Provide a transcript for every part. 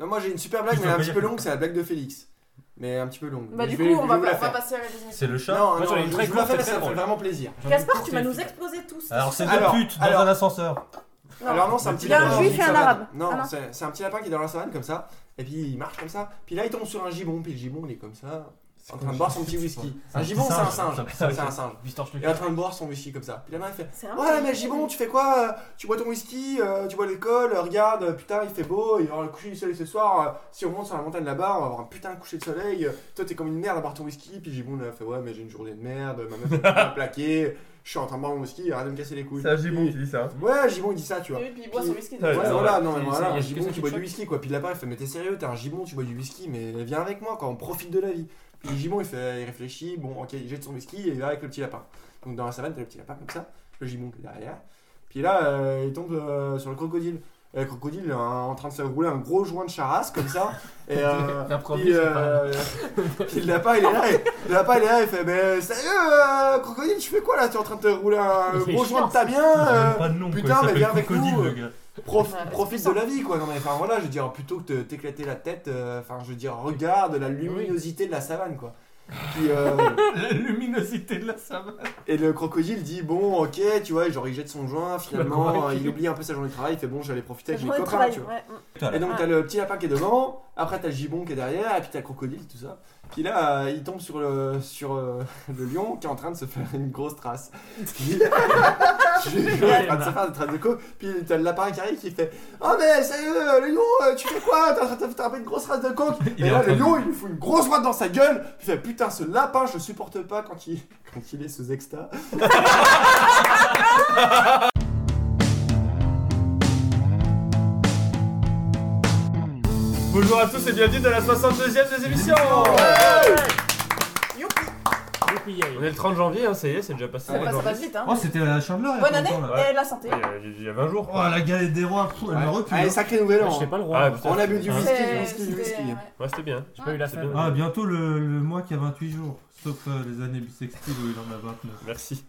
Non, moi j'ai une super blague, mais peux un pas petit peu longue, c'est la blague de Félix. Mais un petit peu longue. Bah, Mais du je coup, vais- on je va, vais vous la on va faire. passer à la deuxième. C'est le chat. Non, Moi, non, j'en ai une je très vous la courte, fais, très ça fait drôle. vraiment plaisir. Gaspard, tu vas nous exploser tous. Alors c'est Alors, deux putes dans alors- un ascenseur. Non. Alors non, c'est un petit Il y a un lapin juif et un savane. arabe. Non, Ah non. c'est c'est un petit lapin qui est dans la savane comme ça. Et puis il marche comme ça. Puis là il tombe sur un gibon. Puis le gibon il est comme ça. En train de boire son petit whisky. Un gibon c'est un singe. C'est un singe. Il est en train de boire son whisky comme ça. Puis la main elle fait Ouais, mais Gibon, tu fais quoi euh, Tu bois ton whisky, euh, tu bois l'école, euh, regarde, putain, il fait beau, il va y avoir le coucher du soleil ce soir. si on monte sur la montagne là-bas, on va avoir un putain de coucher de soleil. toi, t'es comme une merde à boire ton whisky. Puis Gibon, il a fait Ouais, mais j'ai une journée de merde, ma meuf elle m'a plaqué, je suis en train de boire mon whisky, arrête de me casser les couilles. C'est un gibon qui dit ça. Ouais, Gibon, il dit ça, tu vois. Oui, puis il boit son whisky. Ouais, Ouais, c'est voilà, non, mais voilà, un gibon qui boit du whisky, quoi. Puis là-bas, il fait, mais t'es sérieux, t'es un gibon, tu bois du whisky, mais viens avec moi, quoi, on profite de la vie. Puis le gibon, il, fait, il réfléchit, bon, ok, il jette son whisky et il va avec le petit lapin. Donc dans la savane, t'as le petit lapin comme ça, le gibon qui est derrière. Puis là, euh, il tombe euh, sur le crocodile. Et le crocodile est en train de se rouler un gros joint de charas comme ça. Et euh, puis, euh, le lapin il est là, et, le lapin il est là, il fait Mais sérieux, euh, crocodile, tu fais quoi là? Tu es en train de te rouler un gros joint de ta Il bien a pas de nom. putain, mais viens avec Crocodile, nous, le gars. Prof- Ouais, c'est profite de la vie quoi. Non mais enfin voilà je veux dire plutôt que de t'éclater la tête euh, enfin je veux dire regarde la luminosité de la savane quoi. Puis, euh, La luminosité de la savane. et le crocodile dit bon ok tu vois genre il jette son joint finalement il oublie un peu sa journée de travail il fait bon j'allais profiter avec mes Journée de copains travail, tu vois. ouais. mm. et donc t'as le petit lapin qui est devant après t'as le gibon qui est derrière et puis t'as le crocodile tout ça puis là euh, il tombe sur le sur euh, le lion qui est en train de se faire une grosse trace. Puis- il est en train de se faire des traces de co. Puis t'as le lapin qui arrive qui fait oh mais sérieux le lion euh, tu fais quoi? T'es en train de te taper une grosse trace de coke Il et est en là train le de- lion il lui fout une grosse droite dans sa gueule. Il fait putain ce lapin je le supporte pas quand il quand il est sous exta Bonjour à tous et bienvenue dans la 62ème des émissions Youpi. Youpi, On est le 30 janvier, hein, ça y est, c'est déjà passé. Bah, ça passe vite, hein. Oh, c'était la chandeleur. il y a Bonne pas année longtemps, là. et la santé. Il y a- il y a 20 jours. Oh, la galette des rois, pff, elle me recule. allez hein. sacré nouvel Ah, an Je sais pas le roi. Ah, putain. on a bu du whisky du whisky du c'était- whisky ouais. Ouais, c'était bien. J'ai pas eu la C'est bien. Ah, bientôt le, le mois qui a 28 jours. Sauf euh, les années bissextiles où il en a 29. Merci.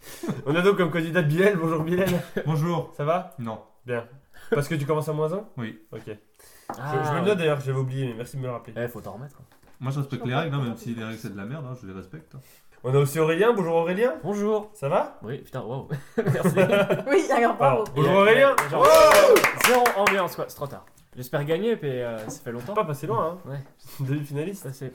On a donc comme candidat Bilal. Bonjour Bilal. Bonjour. Ça va? Non. Bien. Parce que tu commences à moins 1 Oui. Ok. Je, Ah, je me le note d'ailleurs, j'avais oublié, mais merci de me le rappeler. Eh, faut t'en remettre. Moi, je respecte les règles, hein, même si les règles c'est de la merde, hein, je les respecte. On a aussi Aurélien. Bonjour Aurélien. Bonjour. Ça va? Oui, putain, wow. Merci. Oui, alors bravo. Pardon. Bonjour Aurélien. Genre, Zéro ambiance, quoi. C'est trop tard. J'espère gagner, puis euh, ça fait longtemps. Pas passé loin, hein. Ouais. Demi-finaliste. C'est ouais,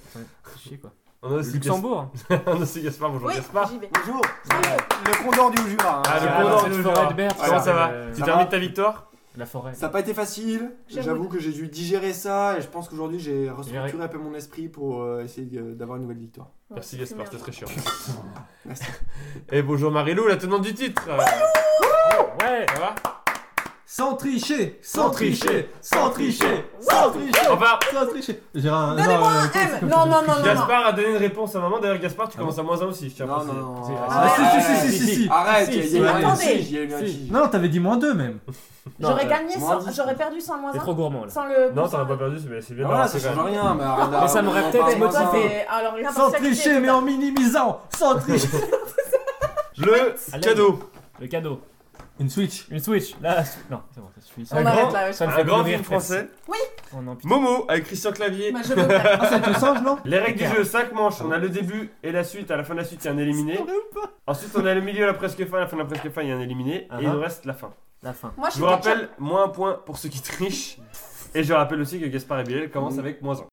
c'est chier, quoi. On a aussi Luxembourg. On a aussi Gaspard. Bonjour Oui, Gaspard. Bonjour, le condor du Jura. hein. Ah, le Ah, condor du forêt Jura. Comment ça va euh, Tu termines ta victoire? La forêt. Ça n'a pas été facile, J'avoue. que j'ai dû digérer ça et je pense qu'aujourd'hui j'ai restructuré un peu mon esprit pour euh, essayer d'avoir une nouvelle victoire. Merci Ouais, Gaspard, c'était très chiant. Merci. Et bonjour Marilou, la tenante du titre. Euh, Ouais. Ça va? Sans tricher Sans tricher Sans tricher Sans tricher Enfin, Sans tricher J'ai un. Donnez-moi non, euh, un M. Non, non, non, non, non. Gaspard a donné une réponse à maman. D'ailleurs, Gaspard, tu Ah commences à moins 1 aussi. Je tiens à Non, préciser. non, non. C'est- Ah, si, si, si, si, si, si. Arrête, Si, il y a- si, un attendez. tige, il y a eu un Si. tige. Non, t'avais dit moins 2 même. J'aurais euh, gagné moins sans. dix. J'aurais perdu sans moins T'es 1. trop gourmand, là. Sans le. Non, t'aurais pas perdu, mais c'est bien Voilà, ça change quand même. rien, mais arrête Mais ça m'aurait peut-être Mais toi, motivé. t'es- Alors, Sans l'impartialité tricher, mais totale. en minimisant Sans tricher Le cadeau. Le cadeau. Une Switch. Une Switch. Là, non, c'est bon, ça suffit. Ça On me- arrête là, ouais. ça me Un fait grand mourir, film français. Oh non, putain. Momo avec Christian Clavier. Bah, je veux. Ah, c'est avec le singe, non Les règles du jeu 5 manches. On a le début et la suite. À la fin de la suite, il y a un éliminé. Ensuite, on a le milieu, la presque fin. À la fin de la presque fin, il y a un éliminé. Ah Et il ah. nous reste la fin. La fin. Moi, je Je suis vous rappelle, moins un point pour ceux qui trichent. Et je rappelle aussi que Gaspard et Bilal commencent avec moins 1.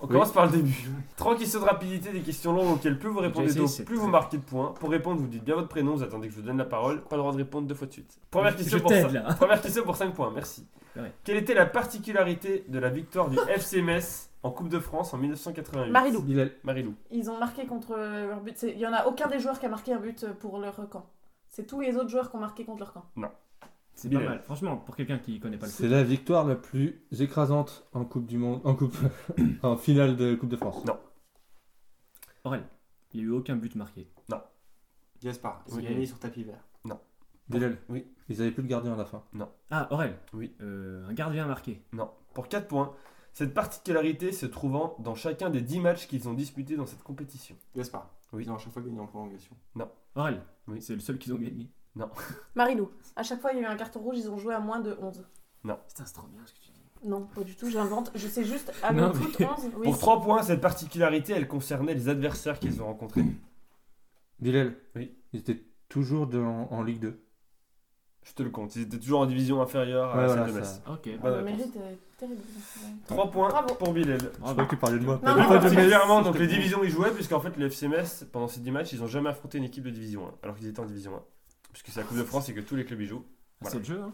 On commence par le début. Trois questions de rapidité, des questions longues auxquelles plus vous répondez c'est plus vous marquez de points. Pour répondre, vous dites bien votre prénom, vous attendez que je vous donne la parole. Pas le droit de répondre deux fois de suite. Première question, Je pour, là. Première question pour 5 points, merci. Ouais. Quelle était la particularité de la victoire du FC Metz en Coupe de France en 1988 Marilou. Marilou. Ils ont marqué contre leur but. Il y en a aucun des joueurs qui a marqué un but pour leur camp. C'est tous les autres joueurs qui ont marqué contre leur camp. C'est pas mal. Franchement, pour quelqu'un qui connaît pas le C'est la victoire la plus écrasante en Coupe du Monde, en Coupe, en finale de Coupe de France. Aurel, il n'y a eu aucun but marqué. Gaspard, ils ont Oui. gagné sur tapis vert. Bilal. Oui. Ils avaient plus le gardien à la fin. Ah, Aurel. Oui. Euh, un gardien marqué. Non. Pour 4 points. Cette particularité se trouvant dans chacun des 10 matchs qu'ils ont disputés dans cette compétition. Gaspard, Oui. ils ont à chaque fois gagné en prolongation. Aurel. Oui. C'est le seul qu'ils ont gagné. Non. Marilou, à chaque fois il y a eu un carton rouge, ils ont joué à moins de 11. Putain, c'est trop bien ce que tu dis. Non, pas du tout, j'invente. Je sais juste à Non, foot mais- 11. Oui, Pour si. 3 points, cette particularité, elle concernait les adversaires qu'ils ont rencontrés. Bilal. Oui. Ils étaient toujours en Ligue 2. Je te le compte, ils étaient toujours en division inférieure à Ouais, celle voilà, de ça- Metz. Ok. Ah, Bonne le réponse. mérite est terrible. 3 points Bravo. pour Bilal. Je crois que tu parlais de moi. Non, particulièrement, donc les divisions ils jouaient, puisqu'en fait le FC Metz, pendant ces 10 matchs, ils ont jamais affronté une équipe de division 1, alors qu'ils étaient en division 1. Puisque c'est la Coupe de France et que tous les clubs y jouent. Voilà. C'est le jeu, hein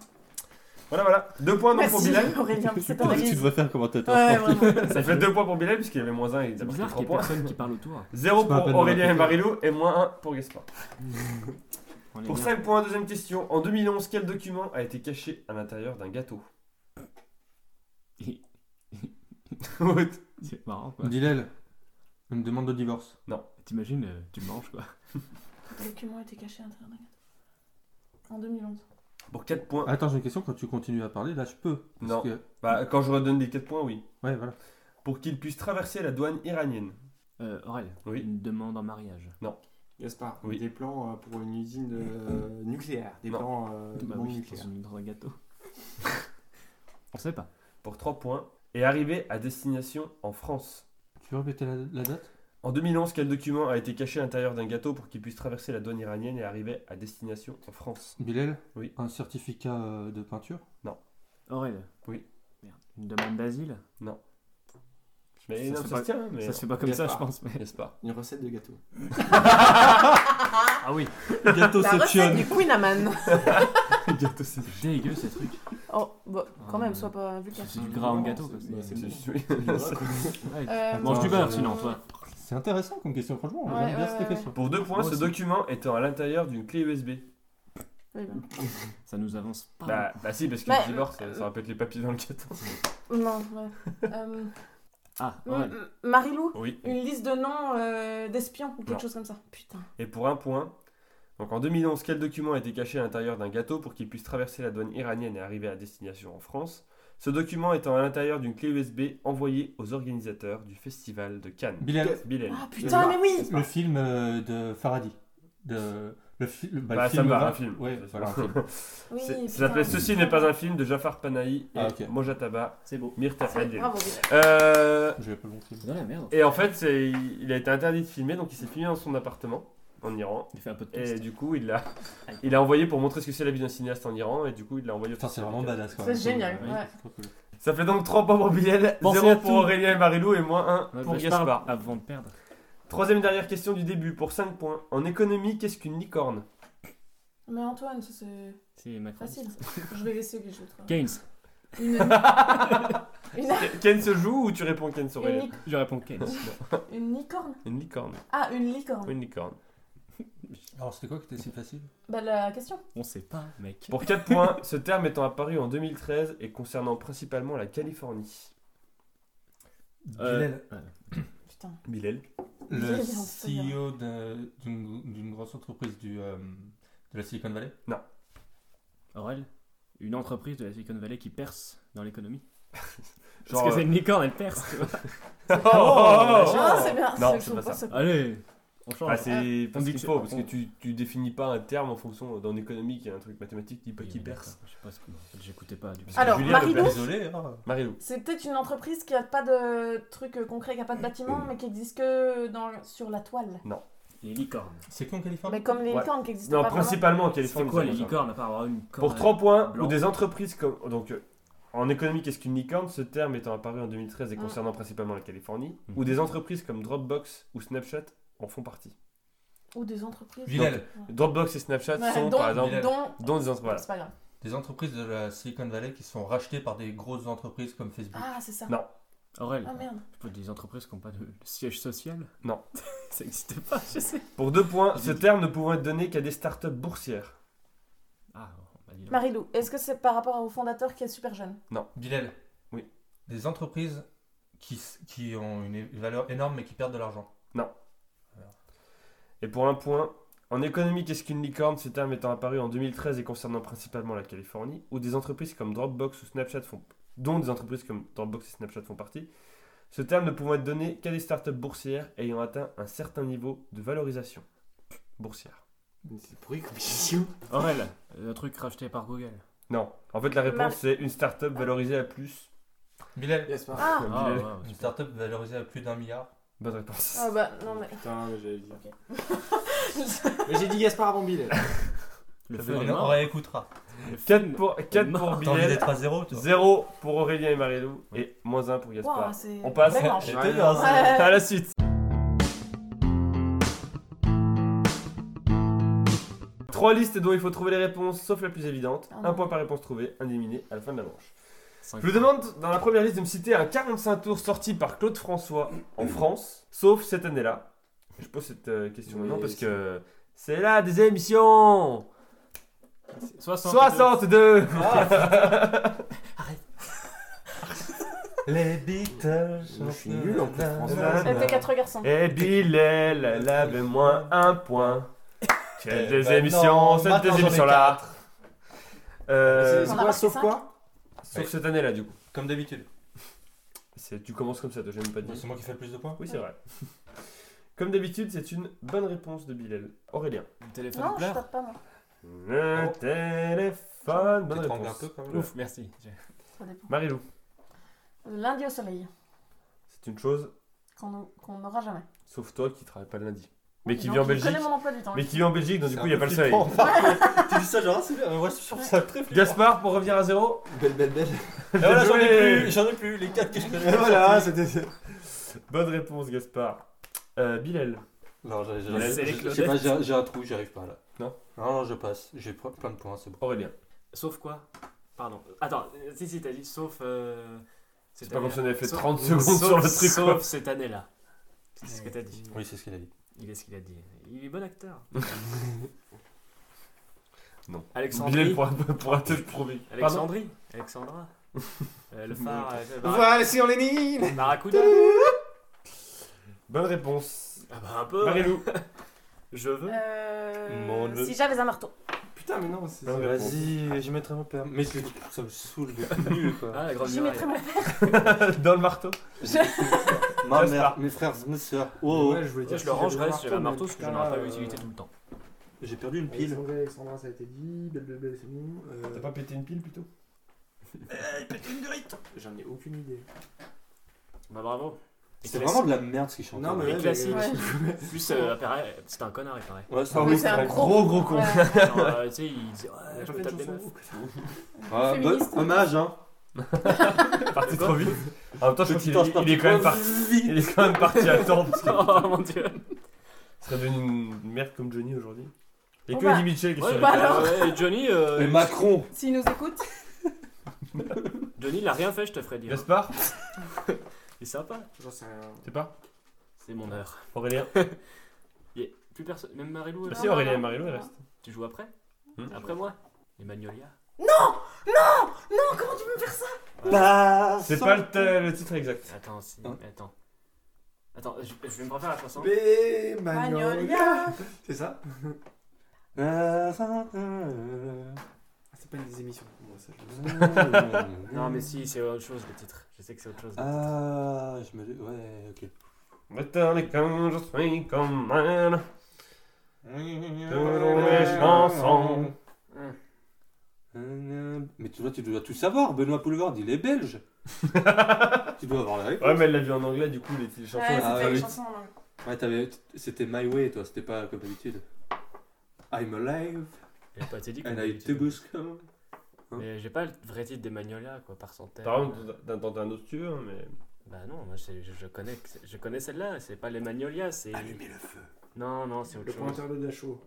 Voilà, voilà. 2 points donc pour Bilal. Aurélien pour cette Tu devrais faire commentateur. Ouais, vraiment. Ça fait 2 points pour Bilal, puisqu'il y avait moins 1 et il a C'est bizarre 3 qu'il y ait points. personne qui parle autour. 0 C'est pas la pour Aurélien et. Marilou et moins 1 pour Gaspard. Pour bien. 5 points, deuxième question. En 2011, quel document a été caché à l'intérieur d'un gâteau? C'est marrant, quoi. Bilal. Une demande de divorce. T'imagines, euh, tu manges, quoi. Le document était caché à l'intérieur d'un gâteau. En 2011. Pour 4 points. Attends, j'ai une question. Quand tu continues à parler, là, je peux. Parce Non. que- Bah, quand je redonne des 4 points, oui. Ouais, voilà. Pour qu'il puisse traverser la douane iranienne. Euh, Aurel, Oui. une demande en mariage. Gaspard, Oui. des plans euh, pour une usine euh, nucléaire. Des Non. plans euh, de Bah oui, nucléaires. dans, un gâteau. On sait pas. Pour 3 points. Et arrivé à destination en France. Tu veux répéter la, la date? En 2011, quel document a été caché à l'intérieur d'un gâteau pour qu'il puisse traverser la douane iranienne et arriver à destination en France? Bilal? Oui. Un certificat euh, de peinture? Aurel? Oui. Merde. Une demande d'asile? Mais Ça non, se ça pas- se tient, mais. Ça se fait pas comme ça, je pense. Mais... N'est-ce pas? Une recette de gâteau. Ah oui, Gâteau La recette du Queen Amman. Gâteau, c'est c'est dégueu ces trucs. Oh, bah, quand Ah, même, ouais. sois pas vulgaire. C'est du gras en gâteau. C'est bon. du Euh, Mange du beurre je- sinon, toi. C'est intéressant comme question, franchement. Ouais, J'aime bien ouais, cette ouais. question. Pour 2 points, Moi ce aussi. document étant à l'intérieur d'une clé USB. Oui, bah. Ça nous avance pas. Bah, bah si, parce que Bah, le divorce, euh, ça, ça rappelle les papiers dans le gâteau. Non, ouais. Euh, Ah, M-. M- Marilou, Oui. une liste de noms euh, d'espions ou quelque Non. chose comme ça. Putain. Et pour un point, donc en 2011, quel document a été caché à l'intérieur d'un gâteau pour qu'il puisse traverser la douane iranienne et arriver à destination en France? Ce document étant à l'intérieur d'une clé USB envoyée aux organisateurs du festival de Cannes. Bilal, Bilal. Ah putain, mais oui le film euh, de Faradi. De, le, fi- bah, Bah, le film me va, un film. Ouais, C'est voilà, un film. Oui, ça s'appelait Ceci n'est pas un film de Jafar Panahi et Ah. Mojataba C'est beau. Parfait, Adil. Bravo. Euh, J'ai pas le merde. et en fait, il a été interdit de filmer, donc il s'est filmé dans son appartement en Iran. Il fait un peu de Et du coup, il l'a, il a envoyé pour montrer ce que c'est la vie d'un cinéaste en Iran, et du coup, il l'a envoyé au Putain, c'est vraiment badass quand C'est même. génial, Ouais, ouais. c'est trop cool. Ça fait donc 3 points pour Bilal, Pensez 0 à pour. Aurélien et Marilou et moins 1 Ouais, pour bah, Gaspard. Avant de perdre. Troisième et dernière question du début pour 5 points. En économie, qu'est-ce qu'une licorne? Mais Antoine, ça c'est facile. Je vais laisser les autres. Keynes. Une, une, Ken se joue ou tu réponds une, Aurélien lic- Je réponds Keynes. une licorne? Une licorne. Ah, une licorne. Une licorne. Alors, c'était quoi qui était si facile? Bah, la question. On sait pas, mec. Pour 4 points, ce terme étant apparu en 2013 et concernant principalement la Californie. Euh, Bilal, ouais. Putain. Bilal. le Bilal. CEO d'un- d'une d'une grosse entreprise du, euh, de la Silicon Valley? Aurel, une entreprise de la Silicon Valley qui perce dans l'économie. Parce Genre, que euh, c'est une licorne, elle perce. tu vois. Oh, oh, oh, Ah, oh. c'est bien. Non, c'est c'est faut pas pas ça. se- Allez, on change. Ah, c'est dit qu'il que faut, c'est- parce que tu, tu définis pas un terme en fonction d'un économique, il y a un truc mathématique qui, Oui, qui perce. Je sais pas ce que. en fait, J'écoutais pas du coup. Alors, Marilou, hein. Marilou. c'est peut-être une entreprise qui a pas de truc euh, concret, qui a pas de bâtiment, mais qui existe que dans, sur la toile. Les licornes. C'est qu'en Californie Mais comme les Ouais. licornes qui existent Non, pas vraiment. principalement en C'est Californie. quoi ça les licornes à part avoir une Pour corne 3 points, ou des entreprises comme. Donc, euh, en économie, qu'est-ce qu'une licorne Ce terme étant apparu en 2013 et Mm. concernant principalement la Californie, Mhm. ou des entreprises comme Dropbox ou Snapchat en font partie. Ou des entreprises. Bilal, Dropbox et Snapchat Ouais, sont dont- par exemple. Bilal. dont. Dont des entreprises. voilà. C'est pas grave. des entreprises de la Silicon Valley qui sont rachetées par des grosses entreprises comme Facebook. Ah, c'est ça. Non. Aurel, Ah merde. des entreprises qui n'ont pas de siège social Non. Ça n'existe pas, je sais. Pour 2 points, ce terme ne pouvant être donné qu'à des startups boursières. Ah, bah donc. Marilou, est-ce que c'est par rapport au fondateur qui est super jeune? Bilal, Oui. des entreprises qui, qui ont une valeur énorme mais qui perdent de l'argent. Et pour un point, en économie, qu'est-ce qu'une licorne? Ce terme étant apparu en 2013 et concernant principalement la Californie, où des entreprises comme Dropbox ou Snapchat font, dont des entreprises comme Dropbox et Snapchat font partie, ce terme ne pouvant être donné qu'à des startups boursières ayant atteint un certain niveau de valorisation boursière. C'est pourri comme question. Aurel, le truc racheté par Google. Non. En fait, la réponse, c'est une start-up valorisée à plus. Bilal, Gaspard. Ah Ah, ouais, une start-up valorisée à plus d'un milliard. Bonne réponse. Ah bah non mais. Putain, mais j'avais dit. mais j'ai dit Gaspard avant Bill. Le On, est on mort. réécoutera. Le 4 film pour, est 4 mort. pour T'as envie Bilal, d'être à zéro, toi 0 pour Aurélien et Marilou, et moins 1 pour Gaspard. Wow. On passe. Ouais. bien, Ouais. ça. À la suite. Trois listes dont il faut trouver les réponses, sauf la plus évidente. Ah non. Un point par réponse trouvée, un éliminé à la fin de la manche. Je vous demande dans la première liste de me citer un 45 tours sorti par Claude François en France, sauf cette année-là. Je pose cette euh, question maintenant parce que c'est là des émissions 60. 62 Les Beatles. Je suis nul en plus français. C'était quatre garçons. Et Bilal, elle avait moins un point. Quelle Eh des ben émissions, non, cette des émissions là. Euh, C'est quoi, sauf quoi? Sauf cette année-là, du coup. Comme d'habitude. Tu commences comme ça, toi, j'ai même pas dit. C'est moi qui fais le plus de points Oui, c'est vrai. Comme d'habitude, c'est une bonne réponse de Bilal. Aurélien. Le téléphone Non, je tape pas moi. Le téléphone, bonne trembles un réponse. peu quand même. Ouf, merci. Marilou, lundi au soleil, c'est une chose, qu'on qu'on n'aura jamais. sauf toi qui travaille pas le lundi. Mais qui vit en je Belgique. connais mon emploi du temps. Mais qui vit en Belgique, donc du coup, il n'y a pas le soleil. flippant. Tu dis ça genre, c'est bien, moi je trouve ça très flippant. Gaspard, pour revenir à zéro. Belle, belle, belle. Et voilà, j'en ai plus, j'en ai plus, les 4 que je connais. Et voilà, c'était. Bonne réponse, Gaspard. Euh, Bilal. Non, j'ai- un trou, j'y arrive pas là. Non Non, non, je passe. J'ai plein de points, c'est bon. Aurélien. Sauf quoi? Pardon. Attends, si, si, t'as dit sauf. euh, C'est pas comme si on avait fait Sauf- 30 secondes sauf- sur le truc, Sauf quoi. cette année-là. C'est ce que t'as dit. Oui, c'est ce qu'il a dit. Il est ce qu'il a dit. Il est bon acteur. Non. Alexandrie. Le prouver. Pardon Alexandrie. Alexandra. Euh, le phare. euh, Bar- Voilà, c'est en Lénine Barracuda. Bonne réponse. Ah bah un peu. Marilou. Je veux. Euh, Mon Dieu. si j'avais un marteau. Putain, mais non, c'est. Bonne réponse. Vas-y, je mettrai mon père. Mais c'est- ça me saoule de nul quoi. Ah, la grande J'y muraille. mettrais mon Dans le marteau. Ma mère, mes frères, mes soeurs. Oh, Ouais, je voulais dire je le si j'avais un marteau parce que je putain, n'en aurais pas euh, utilité tout le temps. j'ai perdu une pile. Alexandra, Alexandra, ça a été dit. Belle, belle, belle, c'est bon. Euh, T'as pas pété une pile plutôt J'en ai aucune idée. Bah bravo. Et C'est classique. vraiment de la merde ce qu'ils chantent. Non, mais classiques. Ouais. Plus, euh, apparaît- c'était un connard, il paraît. Ouais, c'est un oui, Mais c'est un gros, gros con. Ouais. Genre, euh, tu sais, il disait Ouais, je me tape des Féministe. hommage hein. Parti trop vite. En même temps, je crois qu'il est, il est quand même parti. Il est quand même parti à temps parce qu'il Oh mon dieu. serait devenu une merde comme Johnny aujourd'hui. A Bon que bah. Eddie Mitchell qui est Ouais, sur bah les alors. ouais, et Johnny, euh, Et Macron. S'ils nous écoutent, Johnny, il a rien fait, je te ferai dire. Gaspard Il est sympa. J'en sais rien. C'est pas C'est mon heure. Aurélien Il y a plus personne, même Marilou. elle Bah si. Aurélien et Marilou, il reste. Tu joues après Hmm. Après moi Magnolia. non, comment tu peux me faire ça? Bah, C'est pas le, t- le titre exact. Attends, si, Hein attends. Attends, je, je vais me refaire la chanson. B Magnolia. Magnolia C'est ça? Euh, C'est pas une des émissions. Moi, ça, je le sais. Non, mais si, c'est autre chose le titre. Je sais que c'est autre chose. le titre. Ah, je me dis. Ouais, ok. Maintenant, quand je suis comme man, selon les chansons. Mais tu dois, tu dois tout savoir, Benoît Poulvard, il est belge. tu dois avoir la réponse. Ouais, mais elle l'a vu en anglais, du coup, les, les chansons. Ouais, ah, c'était pas les oui. vite. chansons en anglais. Ouais, t'avais- c'était My Way, toi, c'était pas comme d'habitude. I'm alive, Il a pas été dit and I dit. come. Mais j'ai pas le vrai titre des Magnolia, quoi, par centaine. Par contre, d'un temps un autre tu veux, hein, mais. Bah non, moi je, connais, je connais celle-là, c'est pas les Magnolia, c'est. Allumez le feu. Non, non, c'est autre Le chose. pointeur de Dachau.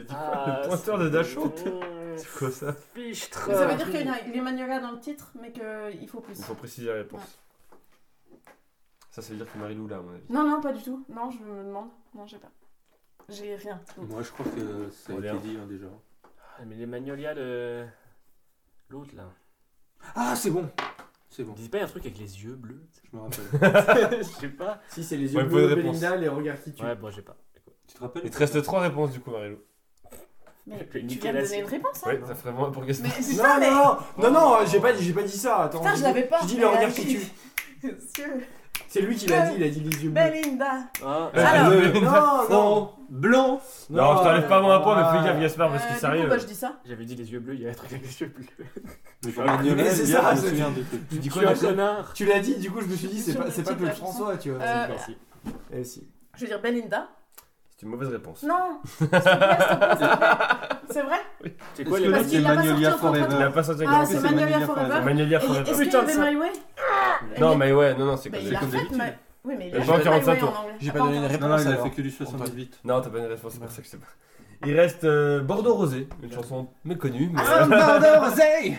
C'est quoi, Ah, le pointeur de Dachau c'est- quoi ça Fichtre ça veut dire qu'il y a les Magnolia dans le titre, mais qu'il faut plus. Il faut préciser la réponse. Ça, ça veut dire que Marilou là, à mon avis. Non, non, pas du tout. Non, je me demande. Non, j'ai pas. J'ai rien. Moi, je crois que ça a On été dit hein, déjà. Ah, Mais les Magnolia de. L'autre là. Ah, c'est bon. C'est bon, Il disait pas un truc avec les yeux bleus je me rappelle. Je sais pas. Si, c'est les Ouais, yeux bonne bleus, réponse. Belinda, les regards qui tuent. Ouais, bon, j'ai pas. tu te rappelles Il te reste trois réponses du coup, Marilou. Mais tu viens de donner une réponse, hein Ouais, ça ferait moins pour. Mais Non, mais. non, non, non, non, j'ai pas, dit- j'ai pas dit ça. Attends, Putain, je j'ai- l'avais pas. J'ai dit regards euh, qui. Monsieur. C'est lui qui l'a dit, il a dit les yeux bleus. Belinda. Ah, Alors. Le Non, non. fond blanc. Non, je t'enlève pas mon impôt, mais fais gaffe. Gaspard, parce Euh, que du sérieux. coup, bah, je dis ça. J'avais dit les yeux bleus, il y a un truc avec les yeux bleus. Mais c'est ça, je me c'est- souviens de Tu dis quoi, le connard Tu l'as dit, du coup, je me suis dit, c'est Sur pas, le c'est pas titre de Claude la chanson. François, tu vois. Euh, Merci. Eh si. Je veux dire Belinda. C'est une mauvaise réponse. Non. s'il te plaît, s'il te plaît, s'il te plaît. C'est vrai C'est quoi les Parce c'est qu'il l'a pas Magnolia sorti en Il Forever a pas sorti avec Ah, c'est Magnolia Forever. Magnolia Et Forever. Est-ce qu'il y Putain, avait ça- My Way Non, mais ouais, non, non, c'est comme il a comme fait, d'habitude. mais... Oui, mais il Il a a pas fait encore My 25 Way en tours. anglais. J'ai pas donné une encore. réponse. Non, non, il a alors. fait que du 78. Non, t'as pas une réponse, c'est pour ça que c'est pas. Il reste euh, Bordeaux Rosé, une chanson méconnue, mais. Ah, Bordeaux Rosé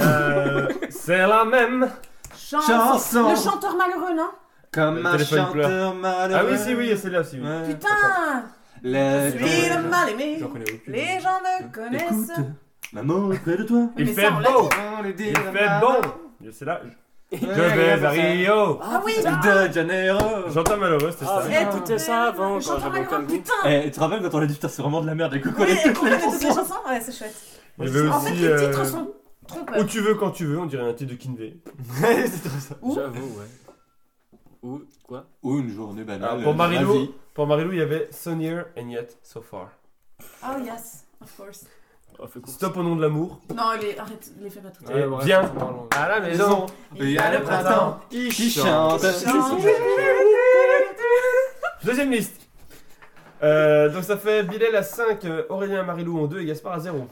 Euh, c'est la même. Chanson. Chanson. Le chanteur malheureux, non Comme un pleure. chanteur malheureux. Ah oui, si, oui, c'est là aussi. Oui. Ouais. Putain Les Je suis le mal aimé. J'en connais aucune. Les gens me connaissent. Écoute, maman est près de toi. Il Mais fait beau. Il fait bon. Je sais là. Je vais vers. Rio. Ah oui, De Janeiro. J'entends malheureux, c'était Ah, ça. mais écoutez ça avant, quand j'avais goût. putain Eh, tu te rappelles quand on a dit putain c'est vraiment de la merde et Oui, connaît toutes on les connaît toutes les chansons Ouais, c'est chouette. Il y avait En fait, aussi. les euh, titres sont Où trompeurs. tu veux, quand tu veux, on dirait un titre de Kinvey. c'est trop ça. Où? J'avoue, ouais. Ou quoi? Ou une journée banale. Ah, pour ma Marilou, pour Marilou, il y avait So Near and Yet So Far. Oh yes, of course. Oh, court. Stop au nom de l'amour. Non, les... arrête, les fais pas toutes. Et viens à la maison. Il y a le printemps qui chante. Deuxième liste. Euh, donc ça fait Bilal à 5, euh, Aurélien et Marilou en 2 et Gaspard à 0.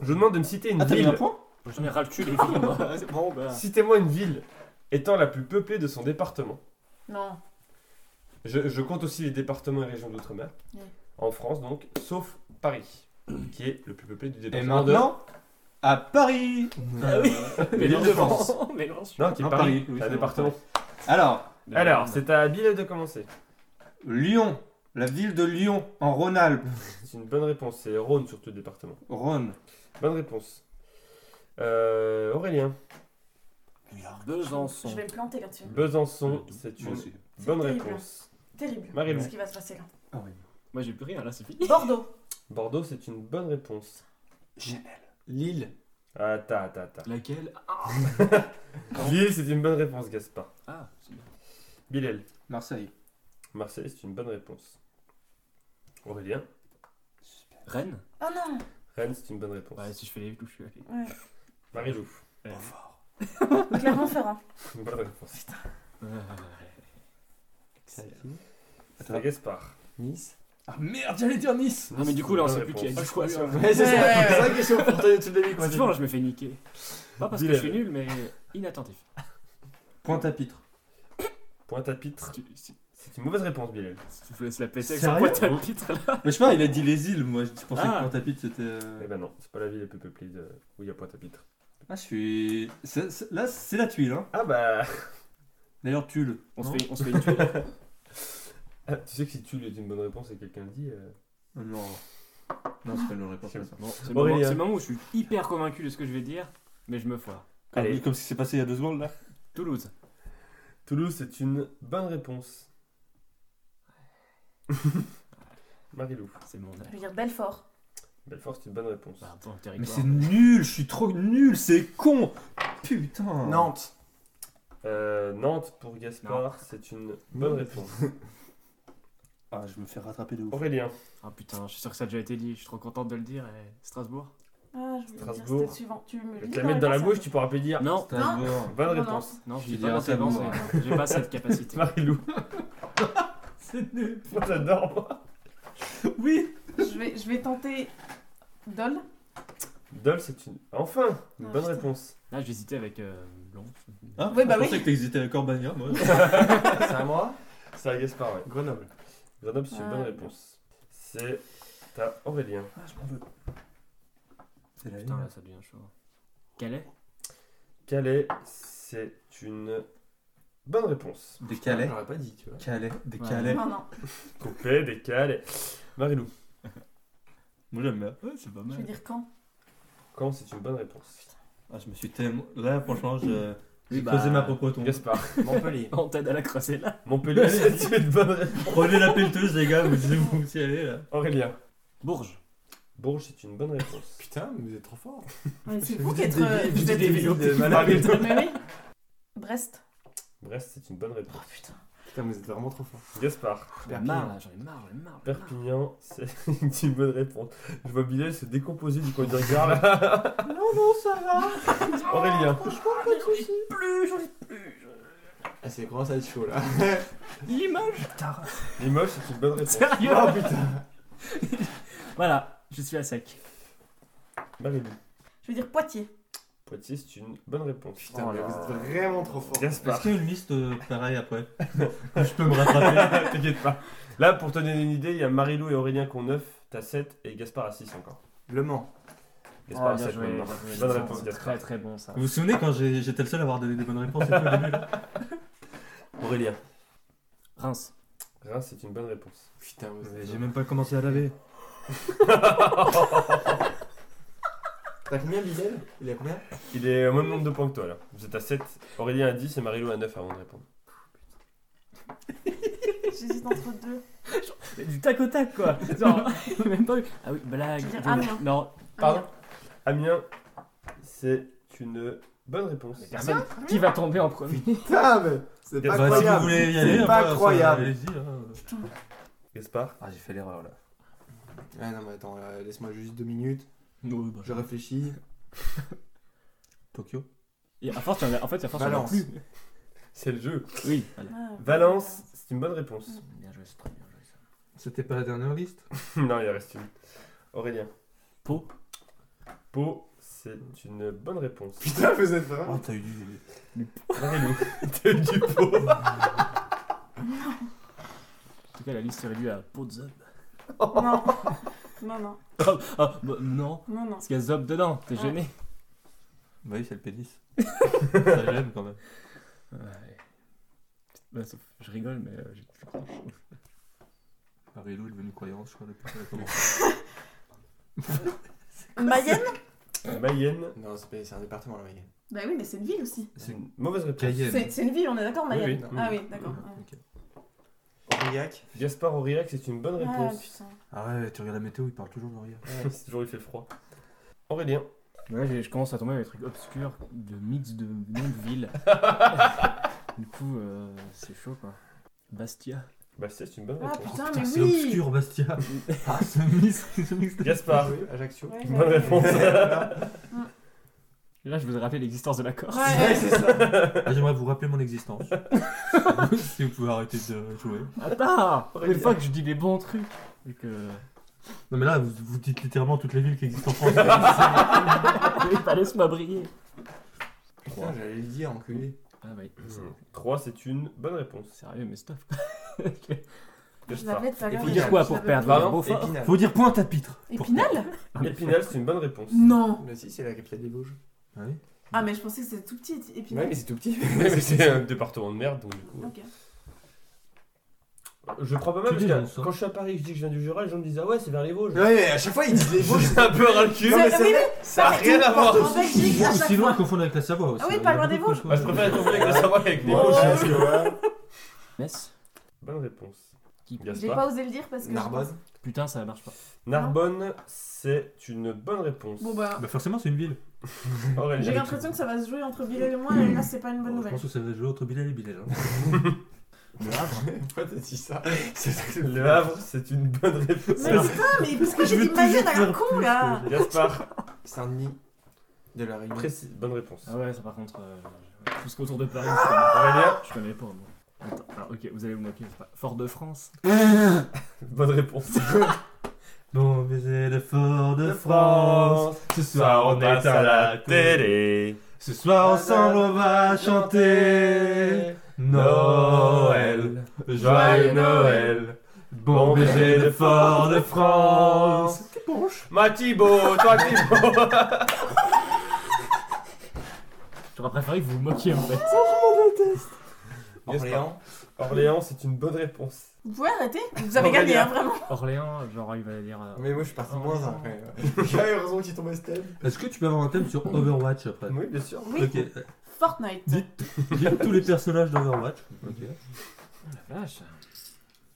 Je vous demande de me citer une Ah, mis un ville. point? J'en ai ras le cul, les filles. Citez-moi une ville étant la plus peuplée de son département. Non. Je, je compte aussi les départements et régions d'outre-mer. En France donc, sauf Paris, qui est le plus peuplé du Et département de... maintenant, à Paris. Ah oui. Mais l'île de France. Mais non, qui est Non, Paris, Paris, oui, c'est un c'est département. Alors, Alors, c'est à Bilal de commencer. Lyon. La ville de Lyon, en Rhône-Alpes. C'est une bonne réponse, c'est Rhône surtout le département. Rhône. Bonne réponse. Euh, Aurélien, Besançon. Je vais me planter là-dessus. Besançon, c'est une aussi. bonne terrible. réponse. Terrible. Marilou. Ce qui va se passer là. Ah oui. Moi, j'ai plus rien, là, c'est fini. Bordeaux. Bordeaux, c'est une bonne réponse. Lille. Attends, attends, attends. Laquelle? Lille, c'est une bonne réponse, Gaspard. Ah, c'est bien. Bilal, Marseille. Marseille, c'est une bonne réponse. Aurélien, Rennes Oh non. Rennes, c'est une bonne réponse. Ouais, si je fais les où je suis allé. Ouais. Euh, Clermont-Ferrand. une bonne réponse. euh, C'est C'est Gaspard. Nice. Ah merde, j'allais dire Nice. Non, mais du coup, là, on sait plus qui a dit quoi. sur- Ouais, c'est ça. C'est vrai que c'est au portail de toute la vie, quoi. Souvent, je me fais niquer. Pas parce que je suis nul, mais inattentif. Pointe-à-Pitre. Pointe-à-Pitre, Si tu, si, c'est une mauvaise réponse, Bilal. si tu te laisses la péter avec pointe à pitre, là. Mais je sais pas, il a dit les îles. Moi, je pensais Ah. que Pointe-à-Pitre c'était. euh, Eh ben non, c'est pas la ville la plus peuplée de... où il y a Pointe-à-Pitre. Ah, je suis. c'est- c'est- Là, c'est la tuile, hein. Ah bah. D'ailleurs, tuile. On se Non fait, on se fait une tuile. Ah, tu sais que si tu est une bonne réponse et quelqu'un le dit. euh, Euh, Non. Non, c'est pas une réponse à ça. Bon, c'est le, moment- Aurélien. c'est le moment où je suis hyper convaincu de ce que je vais dire, mais je me foire. Comme, Allez. comme ce qui s'est passé il y a deux secondes là. Toulouse. Toulouse, c'est une bonne réponse. Marilou. C'est mon Je veux dire Belfort. Belfort, c'est une bonne réponse. Bah, bon, Mais territoire. c'est nul, je suis trop nul, c'est con. Putain. Nantes. Euh, Nantes pour Gaspard, c'est une bonne réponse. Ah, je me fais rattraper de ouf. Aurélien. Ah putain, je suis sûr que ça a déjà été dit, je suis trop contente de le dire. Et... Strasbourg Ah, je voulais dire Strasbourg. c'était le suivant. Tu me Je le vais dis te la mettre dans la bouche, tu pourras plus dire. Non, Strasbourg. Bonne Non, non. réponse. non, je Je dis dirais pas ça, moi. c'est- j'ai pas cette capacité. Marilou. C'est nul. Moi j'adore. moi. Oui. Je vais, je vais tenter Dole. Dol, c'est une. Enfin Une Ah, bonne putain. réponse. Là, j'hésitais avec euh, Blanche. Hein Oui, bah je oui. pensais que t'hésitais avec Corbania, moi. C'est à moi C'est à Gaspard, ouais. Grenoble. Grenoble, c'est une bonne Ah. réponse. C'est à Aurélien. Ah, je m'en veux. C'est la Putain, là, ça devient chaud. Calais Calais, c'est une bonne réponse. Des Calais. J'aurais pas dit, tu vois. Calais. Des Ouais. Calais. Non, non. Coupé, des Calais. Marilou. Moi j'aime bien. Ouais, c'est pas Je vais dire quand? Quand c'est une bonne réponse. Ah, je me suis tellement. Là, franchement, je. Oui, J'ai bah, ma propre tombe. Gaspard. Montpellier. On t'aide à la creuser là. Montpellier, c'est une bonne réponse. Prenez la pelleteuse, les gars, vous savez où vous y allez là. Aurélien. Bourges. Bourges, c'est une bonne réponse. Putain, mais vous êtes trop fort. Ouais, C'est Vous vous qui êtes. euh, des villes- vous êtes des villes de malades. Mais oui. Brest. Brest, c'est une bonne Oh réponse. putain. Putain, vous êtes vraiment trop fort. Gaspard. J'en ai marre, là, j'en ai marre, j'en ai marre. j'en ai. Perpignan, c'est une bonne réponse. Je vois Bilal se décomposer du coin du regard là. Non, non, ça va. Aurélien. Franchement, pas de soucis. Plus, j'en ai plus. Ah, c'est commence à être chaud là. L'image. Limoges, c'est une bonne réponse. Sérieux oh putain. Voilà, je suis à sec. Marilou. Je vais dire Poitiers. Poitiers, c'est une bonne réponse. Putain, Oh mais là vous êtes vraiment trop fort. Est-ce Gaspard. qu'il y a une liste euh, pareille après Je peux me rattraper T'inquiète pas. Là, pour te donner une idée, il y a Marilou et Aurélien qui ont 9, t'as 7 et Gaspard à 6 encore. Le Mans. Gaspard Oh, à bien 7 joué, maintenant. Bonne réponse, Gaspard. Très très bon ça. Vous vous souvenez quand j'ai- j'étais le seul à avoir donné des bonnes réponses et tout au début là Aurélien. Reims. Reims, c'est une bonne réponse. Putain, vous êtes. J'ai même pas commencé à laver. T'as combien, Bidel Il a combien? Il est au même nombre de points que toi là. Vous êtes à 7, Aurélien à 10 et Marilou à 9 avant de répondre. J'hésite entre deux. Mais Du tac au tac quoi. Genre, même pas eu. Ah oui, blague. Je veux dire Je- Amiens? Non, Pardon? Amiens, c'est une bonne réponse. personne. Qui va tomber en premier Putain, mais c'est pas Bah, si vous incroyable. voulez y aller, C'est pas après, ça, incroyable. Allez-y. hein. Gaspard? Ah, j'ai fait l'erreur là. Ah non, mais attends, euh, laisse-moi juste deux minutes. Oui, bah, Je réfléchis. Tokyo. Et à force, il y en a- en fait, à force, Valence. plus. C'est le jeu. Oui. allez. Ah, Valence, c'est une bonne réponse. Bien joué, c'est très bien joué ça. C'était pas la dernière liste? Non, il en reste une. Aurélien. Pau. Pau, c'est une bonne réponse. Putain, vous êtes Oh, vraiment. t'as eu du. Marilou, t'as eu du pot. En tout cas, la liste est réduite à Pau de Zob. Non. Non, non. Ah, bah, non. Non, non. Parce qu'il y a Zob dedans, t'es Ouais. gêné. Bah oui, c'est le pénis. ça j'aime quand même. Ouais. Bah, sauf, je rigole, mais euh, j'ai plus grand chose. Marilou est devenue croyante, je crois, depuis qu'elle a commencé. Mayenne Mayenne, Non, c'est pas- c'est un département la Mayenne. Bah oui, mais c'est une ville aussi. c'est une mauvaise réponse. Cayenne. C'est c'est une ville, on est d'accord, Oui, Mayenne oui. Ah oui, d'accord. ouais. Aurillac. Gaspard Aurillac, c'est une bonne Ah réponse. Ah ouais, tu regardes la météo, il parle toujours. Ouais, c'est toujours il fait froid. Aurélien. Ouais, je commence à tomber avec des trucs obscurs de mix de noms de villes. du coup, euh, c'est chaud quoi. Bastia. Bah, c'est une bonne Ah réponse. putain, Putain, mais c'est oui obscur, Bastia. ah, ce mix, ce mix de... Gaspard, Oui, Ajaccio. Ouais, bonne réponse. Et là, je vous ai rappelé l'existence de la Corse. Ouais. c'est ça. Ah, J'aimerais vous rappeler mon existence. si vous pouvez arrêter de jouer. Attends. Une fois que je dis les bons trucs. Et que. Non mais là, vous, vous dites littéralement toutes les villes qui existent en France. Oui, bah, laisse-moi briller. Putain, j'allais le dire, enculé. Ah, oui. c'est- 3, c'est une bonne réponse. Sérieux, mais stop. Je Gaspard. l'avais tout à l'heure. Faut dire quoi pour perdre. Pardon Épinal. Faut dire pointe à pitre. Épinal Épinal, c'est une bonne réponse. Non Mais si, c'est la capitale des Vosges. Ah oui Ah, mais je pensais que c'était tout petit, Ouais, mais c'est tout petit. Mais c'est un département de merde, donc du coup. Ok. Je crois pas mal parce que ça. quand je suis à Paris, je dis que je viens du Jura, les gens me disent Ah ouais, c'est vers les Vosges. Ouais, mais à chaque fois, ils disent les Vosges. C'est un peu ras le cul. Non, mais C'est- c'est oui. Ça a rien à voir. En Belgique, à chaque ils confondent avec la Savoie aussi. Ah oui, pas loin des de Vosges. Je préfère être avec la Savoie qu'avec les. Vosges. Metz Bonne réponse. J'ai pas osé le dire parce que. Narbonne. Putain, ça marche pas. Narbonne, c'est une bonne réponse. Bon bah. Bah forcément, c'est une ville. J'ai l'impression que ça va se jouer entre Bilal et moi, et là c'est pas une bonne Bon, je nouvelle. pense que ça va jouer entre Bilal et Bilal. hein. Le Havre. Pourquoi t'as dit ça Le Havre, c'est une bonne réponse. Mais putain, mais parce que Je j'ai dit Mayenne à la con là Gaspard, Saint-Denis. De la Réunion. précis. Bonne réponse. Ah ouais, ça par contre. euh, tout ce qu'autour de Paris, je connais. Aurélien, Je connais pas, moi. Attends, alors, ok, vous allez vous moquer. c'est pas- Fort-de-France. bonne réponse. Bon baiser de fort de France. Ce soir, on est à la télé. Ce soir, ensemble, on va chanter. Noël, joyeux Noël. Bon baiser de fort de France. Ma Thibaut, toi Thibaut. J'aurais préféré que vous vous moquiez en fait. Orléans. Orléans, c'est une bonne réponse. Vous pouvez arrêter Vous avez gagné, hein, vraiment Orléans, genre il va dire. euh, Mais moi, je suis parti moins un quand même. J'ai heureusement que tu tombes Step. Est-ce que tu peux avoir un thème sur Overwatch après Oui, bien sûr. Oui, Ok. Fortnite. Dites, dites tous les personnages d'Overwatch. Ok. La vache.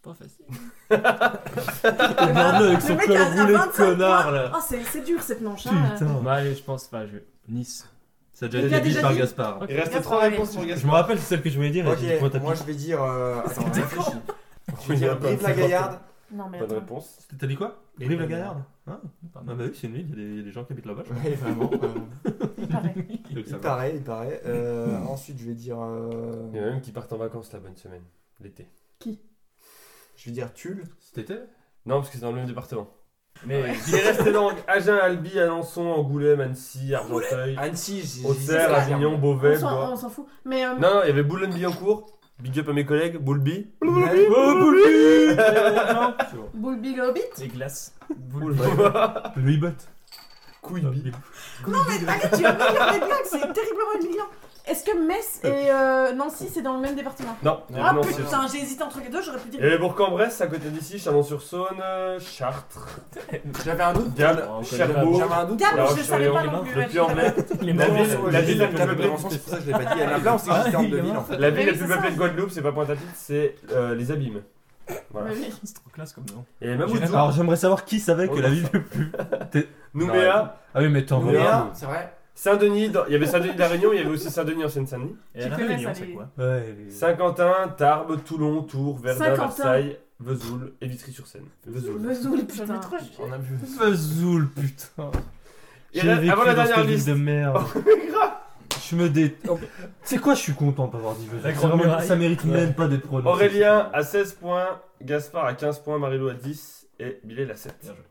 Pas facile. Regarde-le avec Le son mec col a- roulé de 25 connard là. Oh, c'est c'est dur cette manche. hein. Putain. Bah allez, je pense pas. Je... Nice. Ça a déjà Il été dit déjà par dit. Gaspard. Il restait Gaspard, trois réponses pour Je me Gaspard. rappelle celle que je voulais dire et j'ai dit moi je vais dire. euh, Attends, réfléchis. Je vais Il y a dire pas de Brive la cinquante. Gaillarde. Non, mais Bonne attends. réponse. T'as dit quoi Brive la Gaillarde Ah. Ah bah oui, c'est une ville, il y a des- il y a des gens qui habitent là-bas. je crois. Ouais, vraiment. euh, Il paraît. Donc ça Il va. paraît, il paraît. Euh, Ensuite, je vais dire. euh, Il y en a même qui partent en vacances la bonne semaine, l'été. Je vais dire Tulle. Cet été? Non, parce que c'est dans le même département. Mais Il est resté donc Agen, Albi, Alençon, Angoulême, Annecy, Argenteuil, Annecy, j'ai. Auxerre, Avignon, On Beauvais, s'en on s'en fout. Mais euh, Non, non, il y avait Boulogne-Billancourt. Big up à mes collègues, Boulby. Ouais. Oh, Boulby Hobbit les glaces. Louis Bott. Couille-bi. Non, mais arrête, tu as meilleur des blagues, c'est terriblement humiliant. Est-ce que Metz et euh, Nancy, c'est dans le même département Non, Ah non, c'est- putain, j'ai hésité entre les deux, j'aurais pu dire. Il y avait Bourg-en-Bresse, à côté d'ici, Chalon-sur-Saône, euh, Chartres, J'avais un doute. Oh, connaît Cherbourg, J'avais un doute. Gap, La je le savais pas non plus. le ouais, Puy-en-Velay, Les La ville- la ville plus peuplée. C'est pour ça que je l'ai pas dit. Plein, on sait Ah, que c'était en il fait. La ville la plus peuplée de Guadeloupe, c'est pas Pointe-à-Pitre, c'est euh, les Abîmes. Voilà. Ouais, oui. C'est trop classe comme nom. Et Mamoudzou, Alors j'aimerais savoir qui savait que la non. ville le plus. Nouméa, Ah oui, mais t'en vois Nouméa, c'est vrai. Saint-Denis, dans- il y avait Saint-Denis de la Réunion, il y avait aussi Saint-Denis en Seine-Saint-Denis. Et Tu la connais Réunion, ça, c'est les- quoi Ouais. Saint-Quentin, Tarbes, Toulon, Tours, Verdun, Saint-Quentin. Versailles, Vesoul et Vitry-sur-Seine. Vesoul. Vesoul, putain. On a vu. Vesoul, putain. Et J'ai là, vécu avant la dans dernière cette ville liste. de merde. Je me dé... Oh, C'est quoi, je suis content de pas avoir dit Vesoul? La C'est Grande vraiment- Muraille. Ça mérite même pas d'être prononcé. Aurélien à 16 points, Gaspard à 15 points, Marilou à 10 et Bilal à 7. Bien joué.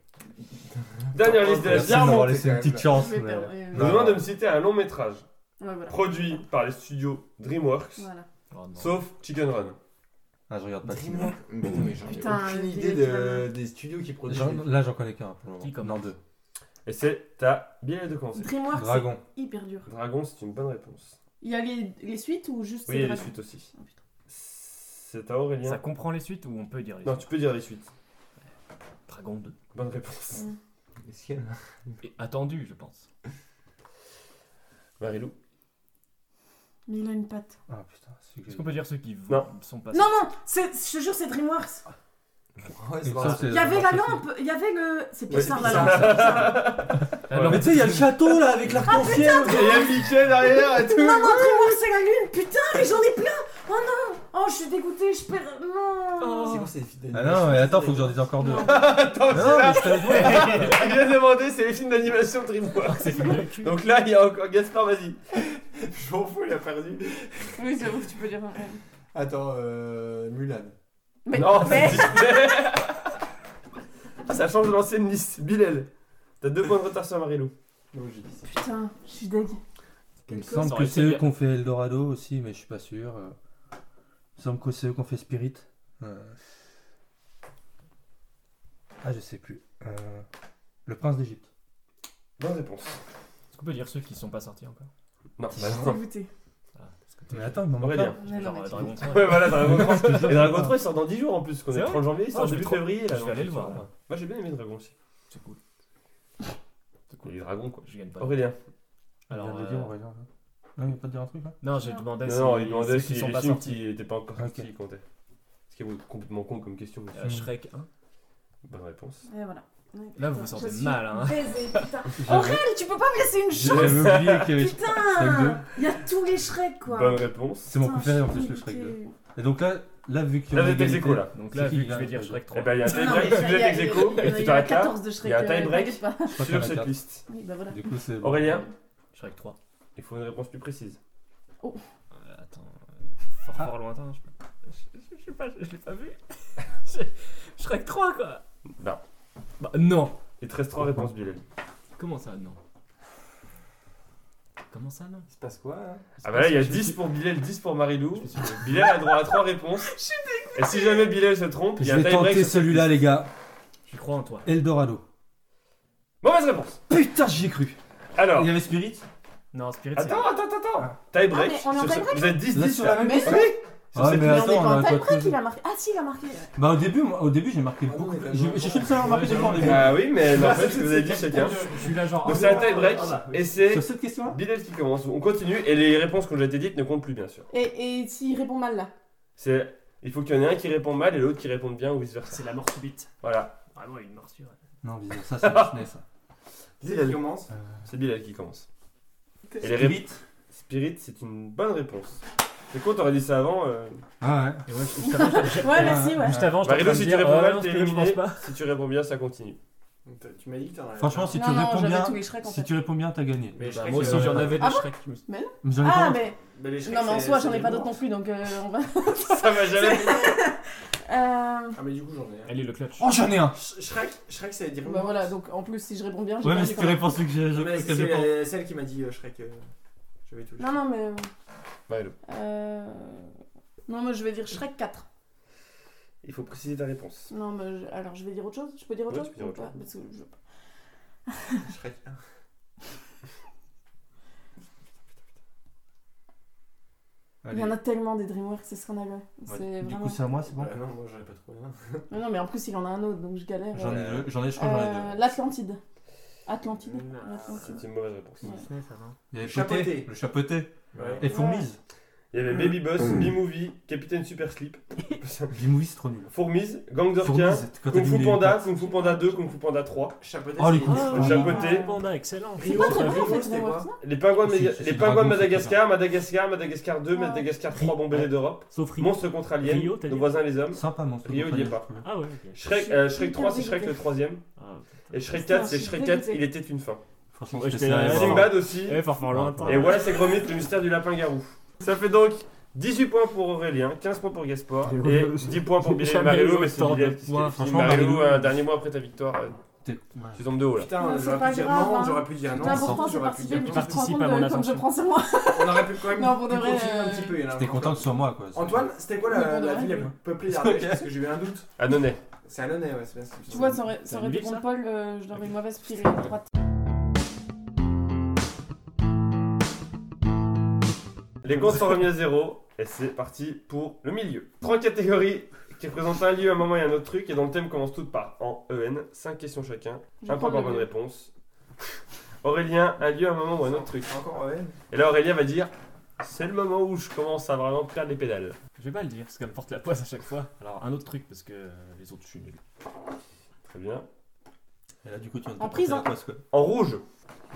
Dernière liste de la Merci Bien de m'avoir remonté, laissé une quand petite même. chance. Je vais mais- perdre. Je vous demande de me citer un long métrage Ouais, voilà. produit par les studios DreamWorks, Voilà. Oh, non. sauf Chicken Run. Ah, je regarde pas. Dreamworks. Mais non, mais j'en ai Putain, aucune des- idée des- de- des studios qui produisent. J'en- Là, j'en connais qu'un pour le Qui moment. commence Non, deux. Et c'est à Bilal de commencer. Dreamworks, Dragon. c'est hyper dur. Dragon, c'est une bonne réponse. Il y a les, les suites ou juste Oui, c'est et les Dragon suites aussi. Oh, putain. C'est à Aurélien. Ça comprend les suites ou on peut dire les Non, suites tu peux dire les suites. Dragon 2. Bonne réponse. A Et attendu, je pense. Marilou. Mille et une pattes. Ah putain, c'est que- Est-ce qu'on peut dire ceux qui Non. sont pas Non, non, c'est- je te jure, c'est Dreamworks. Ouais, c'est Ça, vrai. c'est- Il y avait la lampe, il y avait le. C'est Ouais, Pixar c'est la lampe. c'est Pixar. Ah, non, Mais tu sais, il y a le château là avec l'arc-en-ciel. Et il y a Michel derrière et tout. Non, non, Dreamworks, c'est la lune, putain, mais j'en ai plein. Oh non, oh, je suis dégoûtée, je perds. Non. C'est quoi ces films Ah non, mais attends, faut que j'en dise encore deux. Attends, c'est là. Il vient de demander, c'est les films d'animation DreamWorks. C'est. Donc là, il y a encore Gaspard, vas-y. Je m'en fous, il a perdu. Oui, j'avoue que tu peux dire. ouais. Attends, euh. Mulan. Mais, Non, mais- c'est. Ah, ça change de l'ancienne liste. Bilal. T'as deux points de retard sur Marilou. Non, j'ai dit ça. Putain, je suis deg. Il me semble que c'est eux qui ont fait Eldorado aussi, mais je suis pas sûr. Il me semble que c'est eux qui ont fait Spirit. Euh. Ah, je sais plus. Euh, Le prince d'Égypte. Bonne réponse. Est-ce qu'on peut dire ceux qui sont pas sortis encore? Non, Je suis dégoûtée. Ah, parce que t'es- Mais attends, il m'en manque Aurélien. un. Non, Genre euh, tu- Dragon 3. Ouais, voilà, Dragon 3. Et Dragon 3, il sort dans 10 jours en plus. Qu'on est C'est le vrai 30 janvier, il sort Ah, je vais début février. là, je vais aller le voir, là. Moi, j'ai bien aimé Dragon aussi. C'est cool. C'est Les dragons, quoi. Je gagne pas. Aurélien. Alors, euh, Aurélien, là. Non, il va pas te dire un truc là non, j'ai Non. demandé Non, si non, il demandait si sont les pas films sortis. qui n'étaient pas encore sortis comptaient. Ce qui est complètement con comme question. Euh, Shrek 1. Bonne réponse. Et voilà. Ouais, Là, vous vous sentez mal, hein. baisée, putain. Aurel, tu peux pas me laisser une chance J'avais oublié qu'il y avait Shrek 2. Putain Il y a tous les Shrek, quoi. Bonne réponse. C'est mon préféré en plus, le Shrek 2. dégoûtée. Et donc là, là vu qu'il y Là, a vous êtes ex égalité- aequo, là. Donc là, qui vu que je vais dire Shrek Eh 3. ben, il y a un tie-break y et tu il y en a t'arrêtes là. 14 de Shrek. il y a un euh, tie-break. Sur cette liste. Oui, bah voilà. Du coup, c'est. Aurélien, Shrek 3. Il faut une réponse plus précise. Euh, attends, euh, fort fort lointain. Je, je, je, je sais pas, je, je l'ai pas vu. Je- Shrek 3 quoi. Non. Bah non. Il te reste 3 réponses, Bilal. Comment ça non? Comment ça non? Il se passe quoi hein? Ah bah là, il y a Je me 10 suis- pour Bilal, 10 pour Marilou. Je suis Bilal a droit à 3 réponses. Et si jamais Bilal se trompe, il y Je a un vais tie-break. tenter celui-là, les gars. Je crois en toi? Eldorado. Mauvaise réponse. Putain, j'y ai cru. Alors, Il y avait Spirit? Non, Spirit. c'est- attends, attends, attends, attends. Tie-break. Ah, mais on est en sur ce- tie-break Vous êtes 10, Là, 10 sur la là. même Mais question Oui. Sur Ah, cette mais on est attends, pas on en pas il a marqué. Ah si, il a marqué. Bah au début, moi, au début j'ai marqué Ah beaucoup. J'ai t'as- j'ai juste savoir marquer des au début. Ah oui, mais non, en fait, ce que vous avez dit chacun. Je suis là genre. Donc c'est un ah, bah, oui. et c'est Sur cette question-là Bilal qui commence. On continue et les réponses qui ont déjà été dites ne comptent plus, bien sûr. Et, et s'il répond mal là C'est il faut qu'il y en ait un qui réponde mal et l'autre qui réponde bien ou vice versa. C'est la mort subite. Voilà. Vraiment une morsure. Non, bizarre, ça c'est Disney ça. Qui c'est qui commence? C'est Bilal qui commence. Et les ré- Spirit, c'est une bonne réponse. C'est con, t'aurais dit ça avant. euh. Ah ouais. Et ouais, juste avant, j'étais- Ouais, merci, ouais. Juste avant, train de si tu réponds euh, mal, non, t'es je pense éliminé. pas. Si tu réponds bien, ça continue. T'as- Tu m'as dit que t'en avais Franchement, si tu Non, réponds j'avais bien, tous les Shrek en si fait. tu réponds bien, t'as gagné. Mais Bah, Shrek, moi aussi, j'en avais des Ah bon Shrek. je me suis- Mais j'en ai Ah, pas. mais. bah, les Shrek, Non, mais en c'est- soi, c'est j'en ai des pas d'autres morts. non plus, donc euh, on va. ça va jamais. Euh, Ah, mais du coup, j'en ai un. Allez, le clutch. Oh, j'en ai un. Sh- Shrek, Shrek, ça veut dire. Bah voilà, donc en plus, si je réponds bien, j'ai Ouais, mais perdu si quand même. celui que j'ai. Non, mais que c'est j'ai pas. la- celle qui m'a dit euh, Shrek. euh, J'avais tout. Non, non, mais. Marilou. Euh... Non, moi je vais dire Shrek 4. Il faut préciser ta réponse. Non, mais je- alors je vais dire autre chose? Je peux dire autre Ouais, chose tu peux dire ou autre pas? chose. Parce que je- Shrek 1. Il y en a tellement des Dreamworks, c'est scandaleux. C'est Ouais, Du vraiment. coup, c'est à moi, c'est bon Bah non, moi, j'en ai pas trouvé un. Mais non, mais en plus, il en a un autre, donc je galère. J'en ai Euh, deux. J'en ai, je crois j'en ai euh, deux. L'Atlantide. Atlantide C'est L'Atlantide. une mauvaise réponse. Ouais. Disney, ça va. Il y avait le chapeauté. Ouais. Et Fourmise. Il y avait Baby Boss, B-Movie, Capitaine Super Slip, Bimouille, c'est trop nul. Fourmise, Gang t'as Kung Fu Panda. Kung Fu Panda 2, Kung Fu Panda 3. Chapeauté, Oh, les. Le chapeauté. Panda, excellent. C'est quoi Les pingouins, de Madagascar, Madagascar, Madagascar 2, Ouais. Madagascar 3, Bon Bélé d'Europe. Sauf Rio. Monstre contre Alien, Nos voisins les hommes. Sympa, mon Rio, il y est pas. Ah ouais, ok. Shrek, euh, Shrek 3, c'est Shrek le troisième. Ah, Et Shrek Putain, 4, c'est Shrek 4, dégoûtée. il était une fin. Franchement. Sinbad aussi. Et voilà, c'est Gromit, le mystère du lapin-garou. Ça fait donc 18 points pour Aurélien, 15 points pour Gaspard Et et ouais, 10 points pour Bilal et Marilou, mais c'est Bilal qui. Franchement, Marilou, un dernier mois après ta victoire, euh, tu tombes de haut là. Putain, c'est j'aurais pu dire non, hein. j'aurais pu dire non. L'important, c'est j'aurais pu participer, non. tu te rends Participe compte à mon comme je ascension. prends sur moi. On aurait pu quand même Non, pour de pu vrai, continuer un euh, petit peu. J'étais content que ce soit moi, quoi. Antoine, c'était quoi Mais la, ville la plus peuplée d'Ardèche? Parce que j'ai eu un doute. Annonay. C'est Annonay, ouais, c'est bien. Tu vois, ça aurait, été Paul, euh, je l'aurais une mauvaise pirée à droite. Les comptes sont remis à zéro et c'est parti pour le milieu. Trois catégories qui représentent un lieu, un moment et un autre truc et dont le thème commence toutes par en EN. Cinq questions chacun, Je un point par bonne réponse. Aurélien, un lieu, un moment ou un autre truc. Encore, ouais. Et là Aurélien va dire c'est le moment où je commence à vraiment perdre les pédales. Je vais pas le dire, parce qu'elle me porte la poisse à chaque fois. Alors, un autre truc, parce que euh, les autres, je suis nul. Très bien. Et là, du coup, tu viens de te En porter prison. la poisse, quoi. En rouge.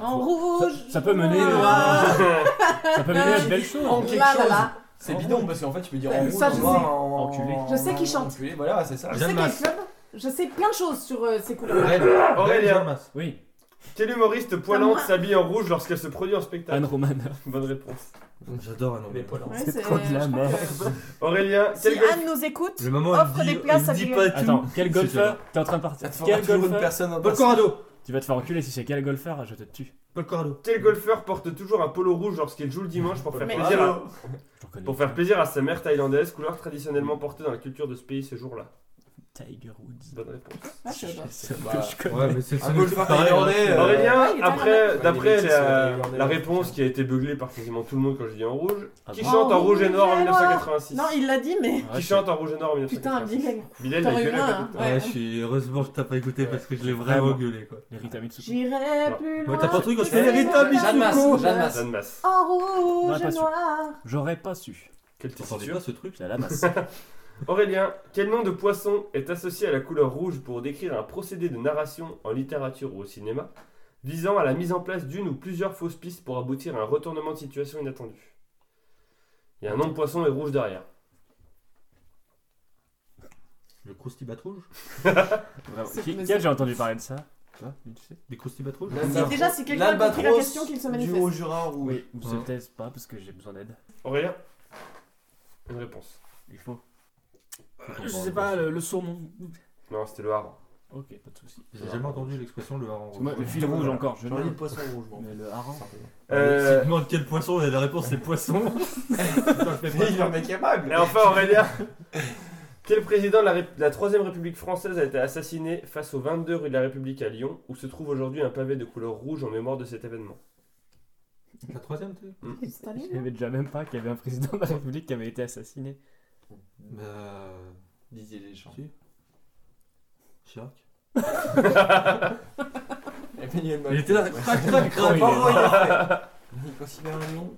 En rouge ça peut mener, noir. Ça peut mener à de belles choses. En quelque Là, là, chose. là. C'est bidon parce qu'en fait tu peux dire Ça, en rouge, je en sais. noir, en Enculé. Je sais qu'il chante. enculé, Voilà, c'est ça. Je sais Jeanne quel Masse. club Je sais plein de choses sur euh, ces couleurs. Aurélien, Masse. Oui, quel humoriste poilante s'habille en rouge lorsqu'elle se produit en spectacle Anne Romanoff. Bonne réponse. J'adore un Les. Ouais, C'est trop de la merde. que- Aurélien, quel Si golf... Anne nous écoute, Le moment où Offre dit, des places à dit pas tout. Attends, quel golfeur T'es en train de partir. Ça te fera Quel toujours une golfeur personne en Paul Corrado. Tu vas te faire enculer si c'est quel golfeur, je te tue. Paul Corrado. Quel golfeur porte toujours un polo rouge lorsqu'il joue le dimanche pour faire, Mais- plaisir, à... Pour faire plaisir à sa mère thaïlandaise, couleur traditionnellement portée dans la culture de ce pays ce jour-là Tiger Woods. Bonne réponse. Ah. C'est ce Bah, que je connais. Ouais, mais c'est pareil, thaïlandais, hein. Aurélien, ouais, est après, d'après la, réponse qui a été beuglée par quasiment tout le monde quand je dis en rouge, Ah qui bon chante en rouge et noir en rouge et noir. 1986 Non, il l'a dit, mais. Qui chante en rouge et noir en Putain, 1986 Bilal. Bilal, il a gueulé. Ouais. Je suis heureusement que t'as pas écouté parce que je l'ai vraiment gueulé quoi. Les Rita Mitsuko. J'irai plus Ouais, loin. t'as pas un truc quand je fais les Rita montagnes Jeanne Masse, Mitsuko. Jeanne Masse. En rouge et noir. J'aurais pas su. Quelle tessiture ce truc C'est la masse. Aurélien, quel nom de poisson est associé à la couleur rouge pour décrire un procédé de narration en littérature ou au cinéma visant à la mise en place d'une ou plusieurs fausses pistes pour aboutir à un retournement de situation inattendu? Il y a un nom de poisson et rouge derrière. Le croustibat rouge? C'est- Qui, mais qui a c'est- déjà entendu parler de ça? Toi, tu sais? Des croustibat rouges? Si, déjà, si quelqu'un a compris la question, qu'il se du manifeste. Haut-Jura rouge. Oui, ou Ouais. peut-être pas parce que j'ai besoin d'aide. Aurélien? Une réponse. Il faut. Je Je sais pas, le, le saumon. Non, c'était le hareng. Ok, pas de soucis. J'ai jamais entendu l'expression le hareng rouge. moi, le fil rouge encore, je J'aurais dit le poisson rouge. Mais le hareng. Euh, Si tu demandes quel poisson, et la réponse c'est poisson. Il en est capable. Et enfin, Aurélien, quel président de la, Ré- de la Troisième République française a été assassiné face au 22 rue de la République à Lyon, où se trouve aujourd'hui un pavé de couleur rouge en mémoire de cet événement? La troisième, tu sais Staline, Je savais déjà même pas qu'il y avait un président de la République qui avait été assassiné. Bah. Didier Deschamps. Si. Chirac. Emmanuel Macron. Il était là, crac, crac, il crac. est il a fait. Il considère un nom.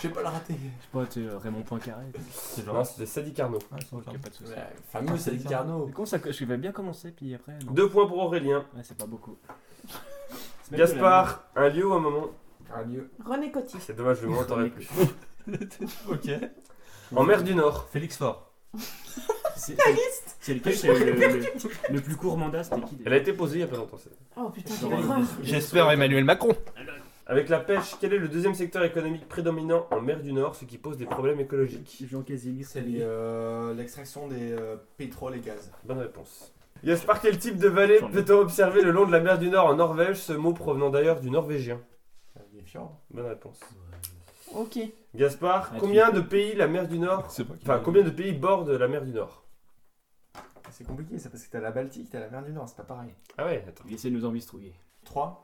Je vais pas le rater. Je sais pas, tu sais, Raymond Poincaré. C'est Non, genre. c'était Sadi Carnot. Ouais, c'est Ok, pas de soucis. Ouais, fameux, c'est c'est Carnot. Comment ça, je vais bien commencer, puis après. non. Deux points pour Aurélien. Ouais, c'est pas beaucoup. Gaspard, un lieu ou un moment? Un lieu. René Coty. C'est dommage, je m'en t'aurais plus. Ok. En mer du Nord. Félix Fort. C'est c'est lequel le, le- le plus court mandat C'était qui déjà Elle a été posée il y a pas longtemps. celle-là. Oh putain, quelle horreur. J'espère Emmanuel Macron. Avec la pêche, quel est le deuxième secteur économique prédominant en mer du Nord, ce qui pose des problèmes écologiques? Jean Casimir. C'est les, euh, l'extraction des euh, pétroles et gaz. Bonne réponse. Gaspard, quel type de vallée peut-on observer le long de la mer du Nord en Norvège, ce mot provenant d'ailleurs du norvégien? Les fjords. Bonne réponse. Ok. Gaspard, Ah, combien de pays la mer du Nord C'est pas qui Enfin, combien de pays bordent la mer du Nord C'est compliqué ça parce que t'as la Baltique, t'as la mer du Nord, c'est pas pareil. Ah ouais, attends. Il essaie de nous embistrouiller. 3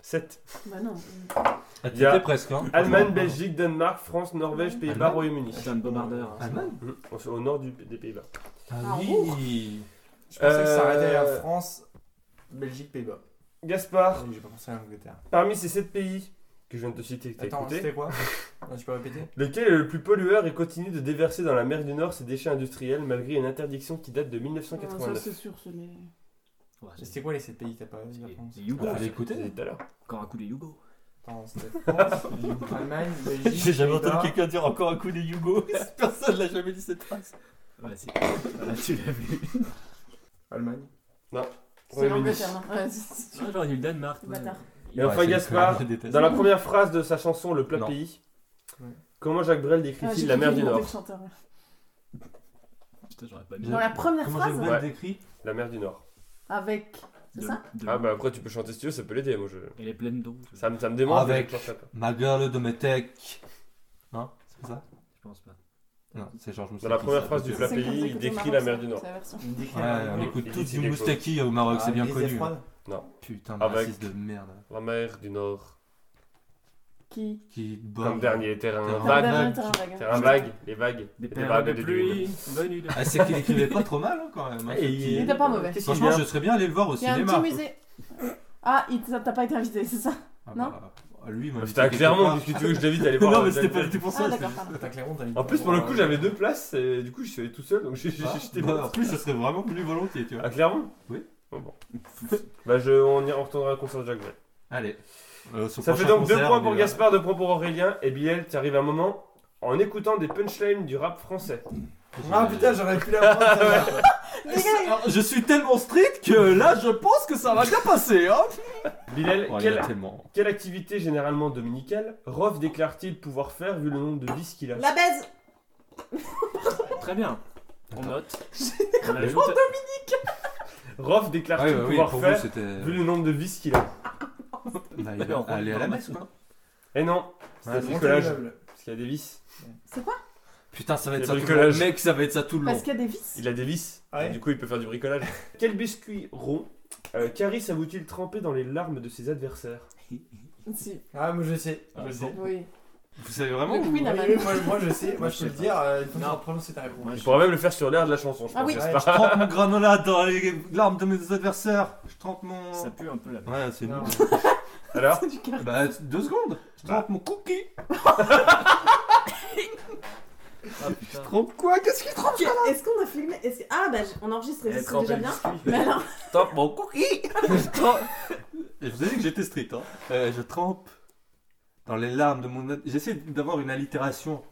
7. Bah non. Ah, Il y a t'étais presque, hein. Allemagne, Belgique, Danemark, France, Norvège, Pays-Bas, Allemagne. Royaume-Uni. C'est un bombardeur. hein. Allemagne Mmh, Au au nord du- des Pays-Bas. Ah Ah, oui. Je pensais que ça Euh, arrêtait à France, Belgique, Pays-Bas. Gaspard, J'ai pas pensé à l'Angleterre. parmi ces 7 pays que je viens de te citer, que t'as Attends, écouté, c'était quoi Non, tu peux répéter lequel est le plus pollueur et continue de déverser dans la mer du Nord ses déchets industriels malgré une interdiction qui date de Ah, ça 1989 c'est sûr, ce n'est. Ouais, C'était quoi les 7 pays que t'as pas dit la c'est- France c'est Yougo. Bah, écoutez. C'était tout à l'heure. Encore un coup de Yougo. Attends, c'était France, Allemagne, Belgique. J'ai jamais Pays-Bas. entendu quelqu'un dire encore un coup des Hugo. Personne l'a jamais dit cette phrase. Ouais, c'est. Voilà, tu l'as vu. Allemagne. C'est Royaume-Uni. l'Angleterre, non Ouais, c'est- c'est- Ah, J'aurais dit le Danemark. ouais. Bâtard. Et enfin Gaspard, dans la première phrase de sa chanson Le plat Non. pays, Ouais. comment Jacques Brel Ah, décrit-il la cru mer du Nord le chanteur. Putain, j'aurais pas mis. Dans la première Comment phrase, décrit La mer du Nord. avec. C'est ça de- Ah bah après tu peux chanter si tu veux, ça peut l'aider moi je... Elle est pleine d'eau. je- Ça, me- ça me démange Avec. je pense pas. Ma gueule de métèque. Non C'est ça Je pense pas. Non, c'est Georges Dans la première ça, phrase du plat C'est comme pays, il décrit la Maroc, mer du Nord. c'est la version. Ouais, on écoute Il tous dit du quelque chose. Moustaki au Maroc, c'est bien les connu. Froides. Putain de Avec- raciste de merde. La mer du Nord. Qui? Qui Comme dernier terrain Terrain vague. Terrain, vague. terrain vague. Les vagues. Des perles de pluie. Ah, c'est qu'il écrivait pas trop mal hein, quand même. hein, Ah, il- était pas mauvais. Franchement, je serais bien allé le voir au Il y a un cinéma. petit musée. Ah, il t'a t'as pas été invité, c'est ça? Ah Non? bah, lui, moi, C'était à Clermont, qu'est-ce que tu veux que je t'invite à aller voir Non, mais c'était pas pour Ah, ça. mis En plus, pour le coup, j'avais deux places, et du coup, je suis allé tout seul, donc Ah, jeté bah, mon- En plus, je serais vraiment venu volontiers, tu vois. À Clermont? Oui. Bon, bon. bah, je, on, y, on retournera à un concert de Jacques Brel. Allez. Euh, son Ça fait prochain donc deux concert, points on pour y va. Gaspard, deux points pour Aurélien, et Bilal, tu arrives à un moment en écoutant des punchlines du rap français. Ah putain, j'aurais pu la prendre. celle-là. Alors, Je suis tellement strict que là, je pense que ça va bien passer. Hein Bilal, Oh, il y quelle, a tellement. quelle activité généralement dominicale Roth déclare-t-il pouvoir faire vu le nombre de vis qu'il a La baise Très bien. On note. On ajoute. Roth Ah déclare-t-il oui, oui, pouvoir faire c'était. vu le nombre de vis qu'il a Bah, il va aller à la messe ou quoi Eh non, c'est un bricolage, parce qu'il y a des vis. C'est quoi? Putain, ça va être ça tout le long. Mec, ça va être ça tout le long. Parce qu'il y a des vis? Il a des vis, Ah ouais du coup il peut faire du bricolage. Quel biscuit rond euh, Caris avoue-t-il tremper dans les larmes de ses adversaires? Si. Ah, moi je sais. Ah, Je sais. bon. Oui. Vous savez vraiment Le ou- Queen a Oui, mal. oui, moi, moi je sais, moi je peux le dire, euh, il faut Non. prononcer ta réponse. Je pourrais même le faire sur l'air de la chanson, je Ah pense. oui. je trempe mon granola dans les larmes de mes adversaires. Je trempe mon. Ça pue un peu la Ouais, c'est Non. nul. Alors C'est du carré. Bah, deux secondes. Je trempe mon cookie. Ah putain. Trempe quoi? Qu'est-ce qu'il trempe Est-ce qu'on a filmé? Est-ce que- Ah, bah on enregistre, Elle c'est trempe déjà le bien. biscuit. Mais alors, Top mon cookie Je trempe- Et je vous ai dit que j'étais strict. Hein. Euh, je trempe dans les larmes de mon. J'essaie d'avoir une allitération.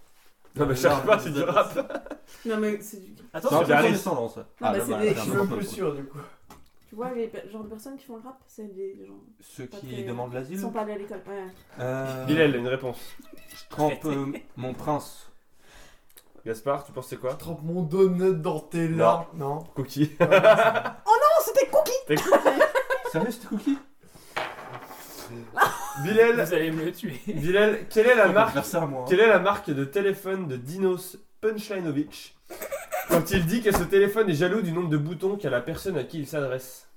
Non mais je cherche pas, c'est du rap. non mais c'est du. Attends, Non, c'est condescendant ça. Non, bah, là, c'est des- c'est un Je peu suis un trop peu cool. sûr du coup. Tu vois les genres de personnes qui font le rap, c'est des gens Ceux qui très- demandent l'asile. sont pas allés à l'école. Ouais. Euh, Bilal, une réponse. Je trempe euh, mon prince. Gaspard, tu penses c'est quoi Trempe mon donut dans tes Non. larmes. Non. Cookie. Oh, c'était Cookie Sérieux, c'était cookie Bilal, Vous allez me le tuer. Bilal, quelle est la On peut marque faire ça moi. hein. Quelle est la marque de téléphone de Dinos Punchlinovic quand il dit que ce téléphone est jaloux du nombre de boutons qu'a la personne à qui il s'adresse?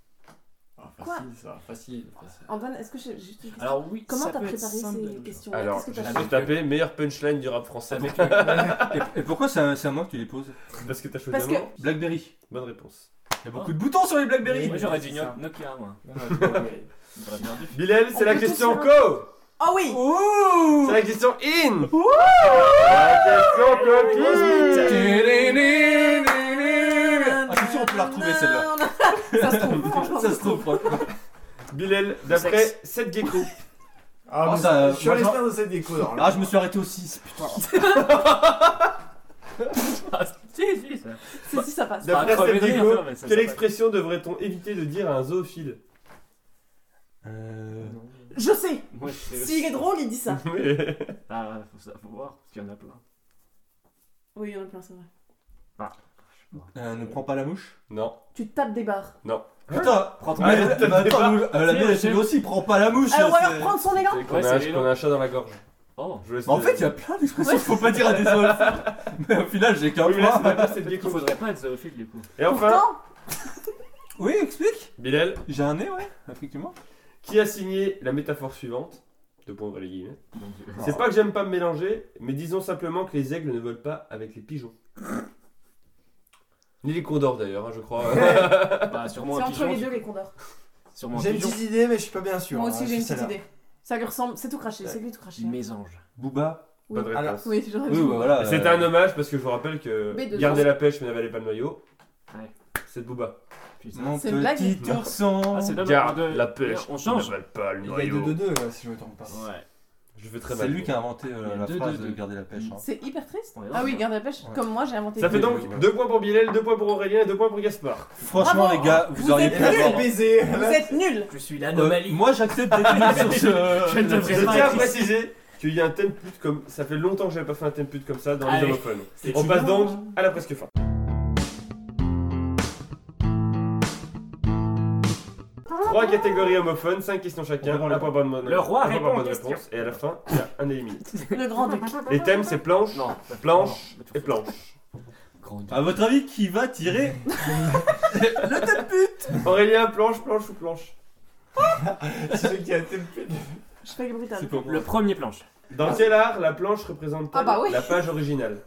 Ah, Quoi? facile ça, facile. facile. Antoine, est-ce que j'ai juste une question Alors oui. Comment t'as préparé ces questions? Alors, que je t'as vais fait taper meilleure punchline du rap français. Avec Et, et pourquoi c'est à, moi que tu les poses? Parce que t'as choisi Parce un que- nom. Blackberry. Bonne réponse. Il y a beaucoup de boutons sur les Blackberry. Moi j'aurais dit. Nokia moi. Bilal, c'est la question co Oh oui C'est la question in La question cookie Ah, je suis sûr on peut la retrouver celle-là. Ça se trouve, franchement. Ça se trouve. franchement. Bilal, d'après Sexe. 7 geckos, Ah, Oh, mais ça- je suis moi, de cette déco. alors. Ah, je me suis arrêté au 6, putain. Ah, si, si, ça. Si, si, ça passe. Pas D'après cette quelle expression devrait-on éviter de dire à un zoophile? Euh. Je sais. Moi, je sais S'il est drôle, il dit ça. Ah, faut, ça- faut voir, parce qu'il y en a plein. Oui, il y en a plein, c'est vrai. euh, ne prends pas la mouche. Non. Tu tapes des barres. Putain, Prends ton mais, attends, nous, euh, la Si, mienne, aussi, prends pas la mouche. Ah, ou c'est- alors prendre son élan. Qu'on Ouais, a, c'est qu'on a un chat dans la gorge. Oh, Je laisse Mais en fait, il y a plein d'expressions qu'il faut pas dire à des zoophiles. Mais au final, j'ai qu'un Oui, mais là, c'est point. pas cette il faudrait pas être zoophile du coup. Et enfin, Pourtant, Oui, explique. Bilal, J'ai un nez, ouais, effectivement. Qui a signé la métaphore suivante De points les guillemets. C'est pas que j'aime pas me mélanger, mais disons simplement que les aigles ne volent pas avec les pigeons. Ni les condors d'ailleurs, hein, je crois. bah, sûrement c'est un entre pigeon. les deux les condors. Sûrement un J'ai une pigeon. petite idée, mais je suis pas bien sûr. Moi hein, aussi, j'ai c'est une petite celle-là. idée. Ça lui ressemble, c'est tout craché, c'est lui tout craché. Mésange. Booba. Pas de Alors, réponse. Oui, j'aurais Oui, vu. bah, voilà. C'était euh, un hommage parce que je vous rappelle que B2. garder la pêche mais n'avalez pas le noyau, Ouais. c'est de Booba. Mon C'est une petit ourson. Ah, c'est. Garde de- la pêche, On change. pas le Il y a noyau. 2 2 si je me trompe pas. Ouais. Je fais très C'est mal. lui qui a inventé euh, la deux, phrase deux, de deux. garder la pêche. hein. C'est hyper triste. Ouais, Ah oui, garde la pêche. Ouais. Comme moi, j'ai inventé. Ça le fait truc. donc 2 points pour Bilal, 2 points pour Aurélien et 2 points pour Gaspard. Franchement, Bravo. les gars, vous, Vous auriez êtes pu nuls. avoir. baiser Vous êtes nuls. Je suis Euh, l'anomalie. moi, j'accepte d'être nul sur ce. Je ne devrais Je pas tiens à être ici. préciser qu'il y a un thème pute comme. Ça fait longtemps que j'avais pas fait un thème pute comme ça dans les Allez. homophones. C'est On passe donc à la presque fin. Trois catégories homophones, 5 questions chacun, un point bonne Le roi répond bonne réponse, et à la fin, il y a un éliminé. Le grand duc. Les thèmes, c'est planche, Non. planche et planche. Grand À votre avis, qui va tirer Aurélien, planche, planche ou planche C'est celui qui a été le plus. Je fais le brutal. Le premier planche. Dans quel art la planche représente Ah bah oui. la page originale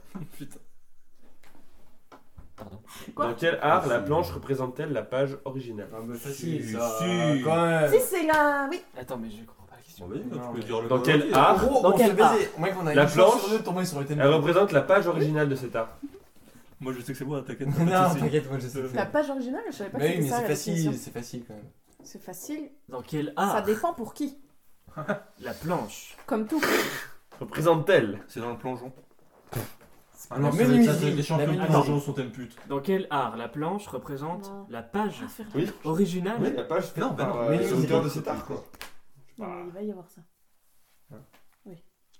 Pardon. Quoi Dans quel art la planche représente-t-elle la page originale Ah, bah, Si, facile, si. ça. Quand même. Si, c'est la. Oui. Attends, mais je comprends pas la question. Oui, Non, tu peux mais- dire le Dans quel. En art gros, Dans on quel se baisait. Au moins qu'on a La une chance planche, sur deux de tomber sur le thème. Elle représente la page originale de cet art? Moi, je sais que c'est moi, t'inquiète. Non, pas de soucis. t'inquiète, moi je sais. La page originale, je savais pas que Mais oui, c'était mais ça. c'est la facile, définition. c'est facile quand même. C'est facile. Dans quel Ça art dépend pour qui. La planche. Comme tout. Représente-t-elle? C'est dans le plongeon. Ah non, c'est menuiserie. les- les champions de plongeon sont thème pute. Dans quel art? La planche représente Non. la page Ah, Oui. originale? Oui, la page faite Non, bah par non, euh, mais les auteurs pas- de cet art, quoi. Non, mais il va y avoir ça.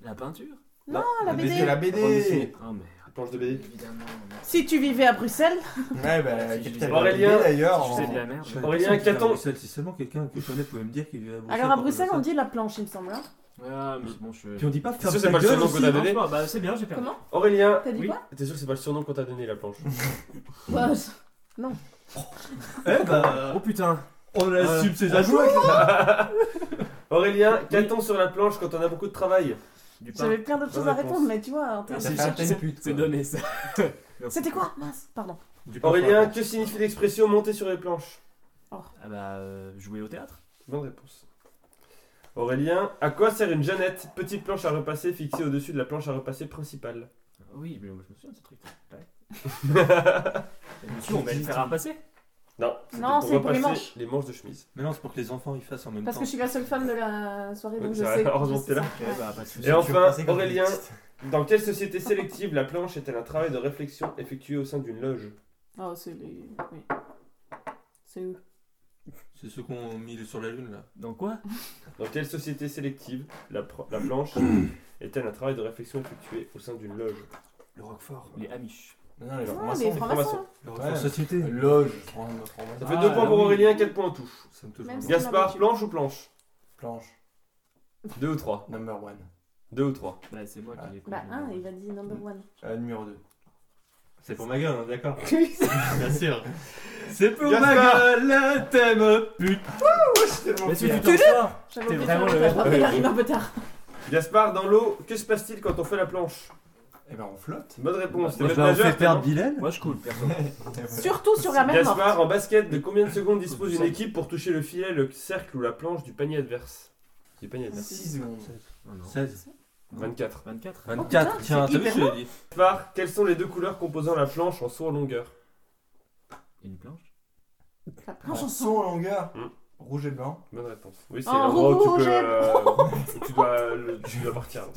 La peinture? Non, la La BD, BD. la BD. Oh merde. Planche de BD. Évidemment. Si tu vivais à Bruxelles, Ouais, bah, Si, capitale Aurélien, BD, d'ailleurs. C'est en- de la merde. Aurélien, qu'a-t-on Si seulement quelqu'un que je connais pouvait me dire qu'il vivait à Bruxelles. alors à Bruxelles, on dit la planche, il me semble. hein. Ah, mais bon, je. Puis on dit pas sûr, c'est ta pas le gueule surnom aussi, qu'on a hein. donné. Non, Bah, c'est bien, j'ai perdu. Comment Aurélien, T'as dit Oui. quoi t'es sûr que c'est pas le surnom qu'on t'a donné, la planche? Bah, je- Eh bah, Oh putain. on assume ses On ajouts. joue avec Aurélien, qu'a-t-on sur la planche quand on a beaucoup de travail? Du pain. J'avais plein d'autres choses à réponse. répondre, mais tu vois. Ça C'est quoi. donné ça. C'était quoi? Mince, pardon. Du pain Aurélien, que signifie l'expression monter sur les planches? Ah bah, euh, jouer au théâtre? Bonne réponse. Aurélien, à quoi sert une Jeannette, petite planche à repasser fixée au-dessus de la planche à repasser principale Oui, mais moi je me souviens de ce truc. Monsieur, on va le faire à passer Non, c'était Non, c'est pour les repasser manches. les manches de chemise. Mais non, c'est pour que les enfants ils fassent en même Parce temps. que je suis la seule fan de la soirée, donc Ouais, je c'est sais. heureusement que t'es là. bah, pas de soucis. Et Tu enfin, passer comme Aurélien, dans quelle société sélective la planche est-elle un travail de réflexion effectué au sein d'une loge? Oh, c'est les. Oui. C'est eux. C'est ceux qu'on mis sur la lune là. Dans quoi Dans quelle société sélective la, pro- la planche est-elle un travail de réflexion effectué au sein d'une loge Le Roquefort. Les Amish. Non, les Ah, francs-maçons. les francs-maçons. francs-maçons. Le. Roquefort Société. Loge. Ça fait Ah, 2 points pour oui. Aurélien, 4 points en touche. Ça me touche Même vraiment. si- Gaspard, planche ou planche Planche. 2 ou 3 Number one. 2 ou 3 Bah, c'est moi qui l'ai Bah, un, il va dire number one. Euh, numéro 2. C'est pour ma gueule, hein, d'accord Bien sûr. C'est pour ma gueule, le thème pute. Mais tu fier. t'en sors J'avais T'es vraiment faire le- taf. Il arrive un peu tard. Gaspard, dans l'eau, que se passe-t-il quand on fait la planche? Eh ben, on flotte. Bonne réponse. Moi, je vais fait perdre Bilal. Moi je coule, perso. Surtout sur la mer morte. Gaspard, en basket, de combien de secondes dispose une équipe pour toucher le filet, le cercle ou la planche du panier adverse? Du panier adverse. 6 secondes. Non, non. 16. 24. 24 24. putain, Tiens, c'est t'as vu, hyper je l'ai dit. Gaspard, quelles sont les deux couleurs composant la planche en saut en longueur Une planche La planche En en saut sang. en longueur. Hmm. Rouge et blanc. Bonne réponse. Oui, c'est Oh, l'endroit où tu rouge peux. et euh, où tu dois, le- tu dois partir. Ah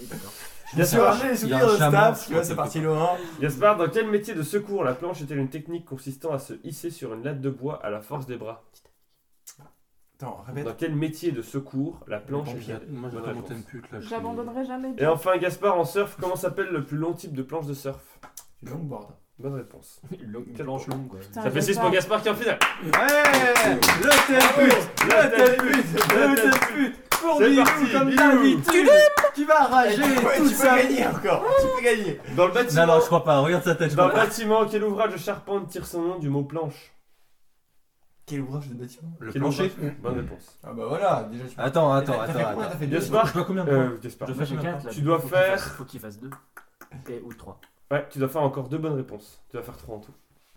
oui, d'accord. Bien sûr, Gaspard, j'ai les il y a souvenirs un de Stabs, tu vois, c'est parti loin. Gaspard, dans quel métier de secours la planche est-elle une technique consistant à se hisser sur une latte de bois à la force des bras? Attends, répète. Dans quel métier de secours la planche Moi, est Bonne réponse. pute là. je suis- J'abandonnerai jamais. Et enfin, Gaspard, en surf, comment s'appelle le plus long type de planche de surf? Longboard. Bonne réponse. Une Quelle planche longue. Putain, Ça fait j'ai 6 pas- pour Gaspard qui est en finale. Ouais Le tel pute Le tel pute Le tel pute Pour C'est Bilou, parti, comme Bilou. d'habitude Qui va rager Ouais, tout tu peux ça gagner encore. Tu peux gagner. Dans le bâtiment, Non, non, je crois pas. Regarde sa tête, je dans crois le pas. bâtiment quel ouvrage de charpente tire son nom du mot planche? Quel ouvrage de bâtiment Le Quel plancher ouvrage? Bonne réponse. Ah bah voilà, déjà tu. Attends, attends, fait attends, attends. T'as fait deux Gaspard, Je dois combien de points? euh, Gaspard. Je Moi fais j'ai combien 4 là. Tu dois faut qu'il faire- fasse- Faut qu'il fasse 2. Et ou 3. Ouais, tu dois faire encore deux bonnes réponses. Tu vas faire trois en tout.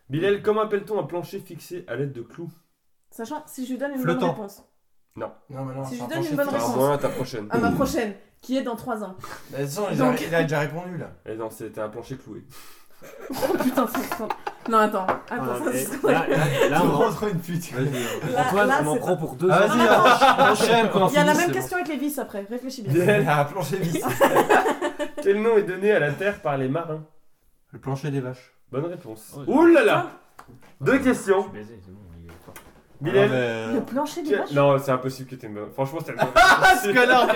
Bilal, comment appelle-t-on un plancher fixé à l'aide de clous? Sachant, si je lui donne une Flottant. bonne réponse. Non, mais non, Si c'est je un donne plancher une bonne fixe. Réponse. moi, ta prochaine. À ma prochaine, qui est dans 3 ans. Bah, de toute façon, il Donc- a- il a déjà répondu là. Et non, c'était un plancher cloué. Oh putain, c'est trop- Non, attends. Attends, ça, c'est trop- Là, là, là, on trop une pute. Vas-y. Là- Antoine, là, on en prend pour 2 Ah, vas-y, alors, enchaîne quand on Il y a la même question avec les vis après. Réfléchis bien. Il a un plancher vis. Quel nom est donné à la Terre par les marins? Le plancher des vaches. Bonne réponse. Oh, Ouh là là Deux questions. Bilal. Ah, Le plancher des vaches? Non, c'est impossible que t'aies une bonne. Franchement, c'était une bonne. Ah, ce connard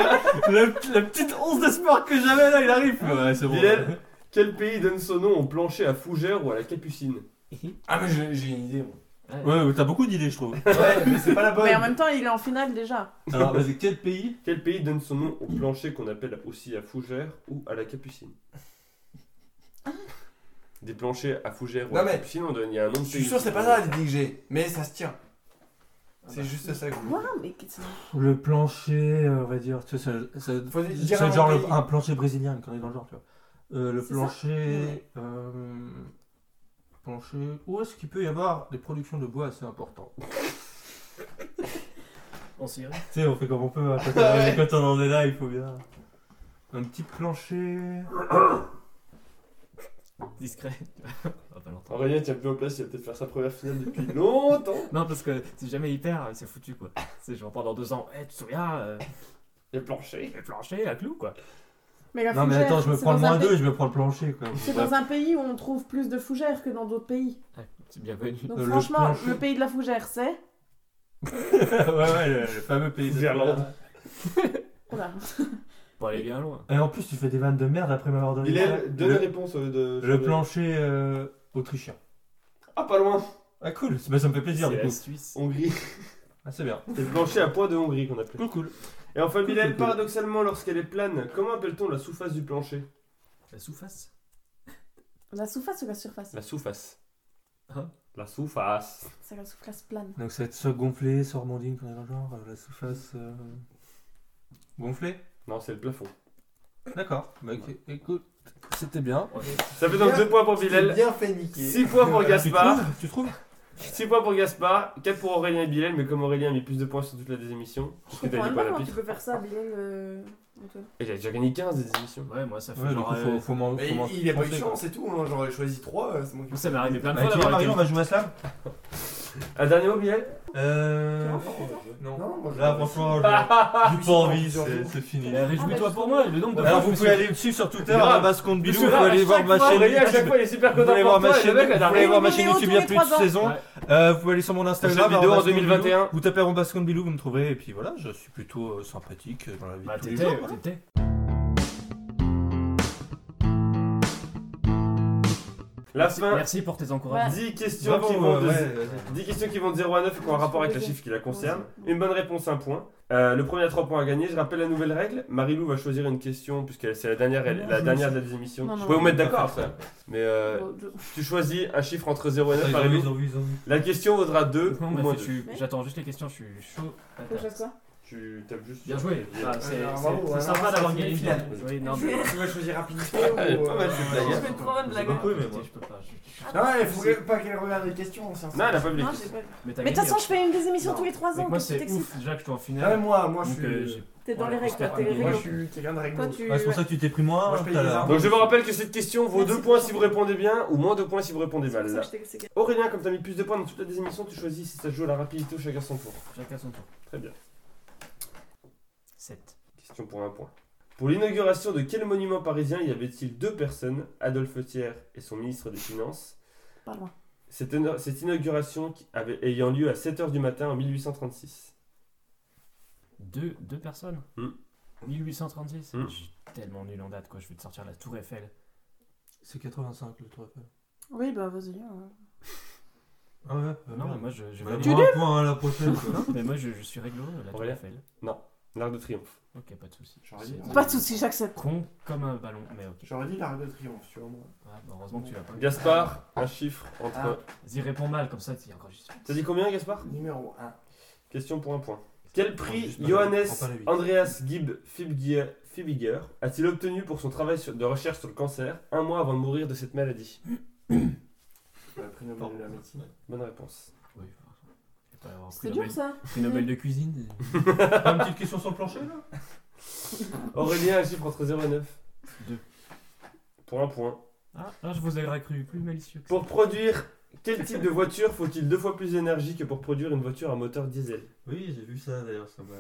La petite once d'espoir que j'avais là, il arrive Ouais, c'est bon. Bilal, quel pays donne son nom au plancher à fougère ou à la capucine Ah, mais j'ai j'ai une idée. moi. Ouais, ouais, t'as beaucoup d'idées, je trouve. Ouais, mais c'est pas la bonne. Mais en même temps, il est en finale déjà. Alors, vas-y, quel pays Quel pays donne son nom au plancher qu'on appelle aussi à fougère ou à la capucine Des planchers à fougère ou Non, à la mais- capucine, on donne, il y a un nom de Je suis pays. sûr, c'est pas ça l'idée que j'ai. Mais ça se tient. C'est juste ça que je Quoi voulais. Mais qu'est-ce que Le plancher, euh, on va dire, tu sais, c'est- c'est Faut dire c'est un genre le- pays. un plancher brésilien, qu'on est dans le genre, tu vois. Euh, le plancher. Euh, plancher. Où est-ce qu'il peut y avoir des productions de bois assez importantes? En Syrie Tu sais, on fait comme on peut, hein, quand, on, quand on en est là, il faut bien. Un petit plancher. Discret. On va pas l'entendre. Aurélien tient plus en place, il va peut-être faire sa première finale depuis longtemps. Non, parce que si jamais il perd, c'est foutu quoi. C'est genre pendant deux ans, eh, tu te souviens, euh, Les planchers. le plancher à clous quoi. Mais la Non, mais attends, je me prends le moins pays- 2 et je me prends le plancher, quoi. C'est dans un pays où on trouve plus de fougères que dans d'autres pays. Ouais, c'est bien connu. Donc Euh, le franchement, plancher. le pays de la fougère, c'est... ouais, ouais, le, le fameux pays de Irlande. Oula. Pour aller bien loin. Et en plus, tu fais des vannes de merde après m'avoir donné. Il ça. est donne la le, réponse euh, de. le plancher euh, autrichien. Ah, pas loin. Ah, cool, bah, ça me fait plaisir C'est du la coup. Suisse. Hongrie. Ah, c'est bien. C'est le plancher à poids de Hongrie qu'on appelle. Cool, cool. Et enfin, Bilal, paradoxalement, lorsqu'elle est plane, comment appelle-t-on la sous-face du plancher? La sous-face? La sous-face ou la surface? La sous-face. Hein? La sous-face. C'est la surface plane. Donc, ça va être soit gonflé, soit remondine, qu'on est dans le genre. euh, La surface. euh, gonflée? Non, c'est le plafond. D'accord. Bah, ok. Écoute, c'était bien. Ça fait donc Bien. 2 points pour Bilal, bien fait niquer. 6 points pour Tu Gaspard, trouves? Tu trouves? 6 points pour Gaspard, 4 pour Aurélien et Bilal, mais comme Aurélien a mis plus de points sur toute la des émissions, Je parce que t'as comprends dit même quoi pas la comment tu peux faire ça, Bilal. euh, Antoine. Et il a déjà gagné 15 des émissions. Ouais, moi ça fait Ouais, du genre. coup, faut, euh, faut m'en. Mais faut m'en- il, il a pas eu de penser, chance, c'est tout. hein. J'aurais choisi 3, c'est moi qui. Ça m'est arrivé plein de Bah, fois tu viens, d'avoir Marion, on été- va jouer à Slam Un dernier mot, Bilal Euh. Non. Non, moi, je- Là, franchement, j'ai j'ai pas envie, c'est fini. Mais réjouis-toi pour moi, le nombre de Alors, fois vous que pouvez aller me suivre sur Twitter, Grave. arrobas compte Bilou, vous pouvez aller à voir chaque ma fois, chaîne Aurélien, à YouTube. chaque fois, il est super Vous pouvez aller pour voir ma toi, et chaîne, le mec, vous elle a pouvez aller voir ma Une chaîne vidéo YouTube il y a les plus de trois ans. saison. Ouais. Euh, vous pouvez aller sur mon Instagram. Prochaine vidéo en arobase compte 2021. Bilou. Vous tapez arobas compte Bilou, vous me trouverez. Et puis voilà, je suis plutôt euh, sympathique dans la vie Bah de tous les t'étais, voilà. t'étais. La fin, Merci pour tes encouragements. 10 questions Bravo, qui vont ouais, de ouais, vas-y. 10 questions qui vont de 0 à 9 et qui ont un rapport avec la chiffre qui la concerne. Une bonne réponse, un point. Euh, le premier a 3 points à gagner. Je rappelle la nouvelle règle. Marilou va choisir une question, puisque c'est la dernière, elle- la dernière émissions. Non, non, je peux vous mettre d'accord après. Mais euh, Bon, je- tu choisis un chiffre entre 0 et 9, Ils ont vu, Marilou. ils ont vu, ils ont vu. La question vaudra 2 Non, ou mais moins fait, 2. je suis- J'attends juste les questions, je suis chaud. Faut que je fasse quoi? Tu tapes juste. Bien joué. Bien. Ah, c'est Alors, c'est- bravo, c'est ouais, sympa d'avoir gagné une finale. final. Oui, non, mais. Tu vas choisir rapidité ou. Elle est pas mal, cette blague. Je fais trop bonne blague. beaucoup aimé, moi. Je peux pas. je- Non, il faut pas qu'elle regarde les questions. c'est Non, elle a pas vu les Non, questions. pas. Mais t'as Mais de toute gagné, façon, je fais une des émissions Non. tous les 3 ans. Donc moi qu'est-ce qui c'est t'excite ouf, déjà que je suis en Ah, finale. moi, moi, je Donc, euh, suis. j'ai- T'es dans les règles, toi, t'es les Moi, je règles. suis quelqu'un de règle. Toi, tu. Ouais, c'est pour ça que tu t'es pris moins Moi, je tout paye à les l'heure. impôts. Donc je vous rappelle que cette question vaut Merci 2 points si vous répondez bien ou moins 2 points si vous répondez C'est mal. pour ça que je t'ai- c'est- Aurélien, comme t'as mis plus de points dans toute la émissions, tu choisis si ça se joue à la rapidité ou chacun son tour. Chacun son tour. Très bien. 7. Question pour un point. Pour l'inauguration de quel monument parisien y avait-il deux personnes, Adolphe Thiers et son ministre des Finances? Pas loin. cette, ina- cette inauguration qui avait, ayant lieu à 7h du matin en 1836. Deux, deux personnes? Hmm. 1836 Hmm. Je suis tellement nul en date quoi, je vais te sortir la tour Eiffel. C'est 85 le Tour Eiffel. Oui, bah vas-y. hein. Ah ouais Non, mais moi je, je Bah, valide. bon, un point à la prochaine. quoi. Non, mais moi je, je suis réglo, la tour Eiffel. L'Arc de Triomphe. Ok, pas de soucis. J'aurais dit. Pas de soucis, j'accepte. Con comme un ballon, mais ok. J'aurais dit l'arc de triomphe, tu vois, moi. Ah, bah, heureusement que tu l'as pas. Gaspard, un chiffre entre. Ah. Vas-y, réponds mal, comme ça tu encore juste. T'as dit combien, Gaspard? Numéro 1. Question pour un point. Quel prix juste pas Johannes les- prends pas les huit. Andreas Gibb Fibiger, Fibiger a-t-il obtenu pour son travail sur- de recherche sur le cancer un mois avant de mourir de cette maladie? Le prix Nobel de la médecine. Bonne réponse. Oui, C'est dur Nobel, ça. prix Nobel de cuisine. Pas une petite question sur le plancher là? Aurélien, un chiffre entre 0 et 9. Deux. Pour un point. Ah, là je vous aurais cru plus malicieux. que ça. Pour produire quel type de voiture faut-il deux fois plus d'énergie que pour produire une voiture à moteur diesel? Oui, j'ai vu ça d'ailleurs, ça m'a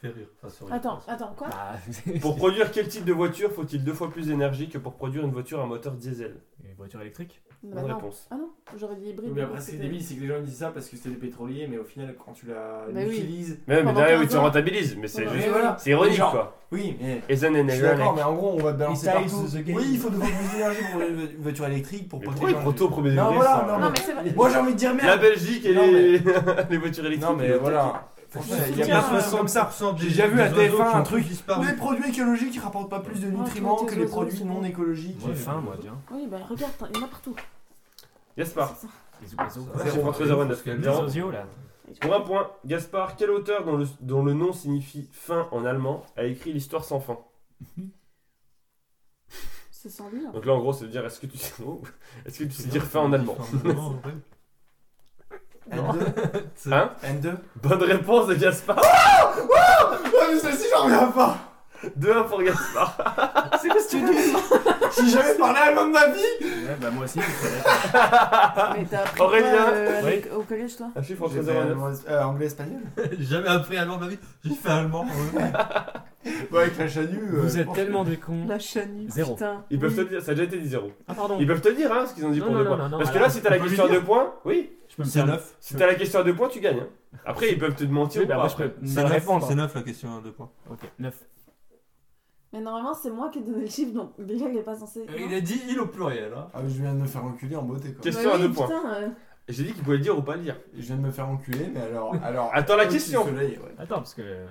fait rire. Enfin, sur les Attends, attends, quoi? Bah, Pour produire quel type de voiture faut-il deux fois plus d'énergie que pour produire une voiture à moteur diesel? Une voiture électrique? Bonne non. réponse. Ah non, j'aurais dit hybride. Mais après, c'est débile, c'est que les gens ils disent ça parce que c'était des pétroliers, mais au final, quand tu la Bah oui. utilises. Mais, mais derrière, oui, 15 tu rentabilises, mais c'est juste. Voilà. C'est ironique Genre, quoi. Oui, mais. It Je suis d'accord, ironic mais en gros, on va te balancer partout. Oui, il faut fois plus d'énergie pour une voiture électrique pour pourquoi il prend tout au premier Non, voilà, ça non, Non, mais c'est vrai. Moi, j'ai envie de dire La merde. Belgique et les... les voitures électriques. Non, mais voilà. Il y a soutiens, plein de choses euh, comme ça. 60% J'ai déjà vu à des oiseaux TF1 qui un truc. Les produits écologiques rapportent pas plus de nutriments que les produits non écologiques. J'ai faim moi, tiens. Oui, bah regarde, il y en a partout. Gaspard, C'est ça. Les oiseaux. Ouais, chiffre c'est entre bon, 0 et parce 9. qu'elle Les Zéro. osios là. Pour un point, Gaspard, quel auteur dont le, dont le nom signifie fin en allemand a écrit l'histoire sans fin? C'est sans lui. Donc là, en gros, c'est de dire est-ce que tu sais, oh, est-ce que tu sais dire fin en allemand? N2 Hein N2 Bonne réponse de Gaspard. Ouais, mais celle-ci, j'en reviens pas 2-1 pour Gaspard. C'est quoi ce truc J'ai jamais parlé allemand de ma vie Ouais, bah moi aussi. Mais t'as appris Aurélien. quoi, euh, Oui. avec- au collège, toi? Un chiffre entre J'ai 0 fait et 9. allemand- euh, anglais espagnol J'ai jamais appris allemand de ma vie. J'ai fait allemand. ouais. Ouais, avec la chanu. euh, Vous êtes tellement des cons. La chanu. Zéro. Putain. Ils peuvent Oui. te dire, ça a déjà été dit 0. Ah pardon. Ils peuvent te dire hein, ce qu'ils ont dit Non, pour non, 2 non, points. non, non, Parce que alors, là, si t'as la on peut question à lui 2 points, oui. Je peux me C'est permettre. 9. Si t'as la question à 2 points, tu gagnes. hein. Après, ils peuvent te mentir Oui, ou bah pas. moi je peux C'est mal 9, répondre. c'est 9 la question à 2 points. Ok, 9. Mais normalement, c'est moi qui ai donné le chiffre, donc déjà, il est pas censé. Euh, non Il a dit il au pluriel. Hein. Ah, je viens de me faire enculer en beauté quoi. Qu'est-ce- Bah question à oui, deux points. putain, euh, J'ai dit qu'ils pouvaient le dire ou pas le dire. Je viens de me faire enculer, mais alors. alors Attends la question. du soleil, ouais. Attends, parce que. euh,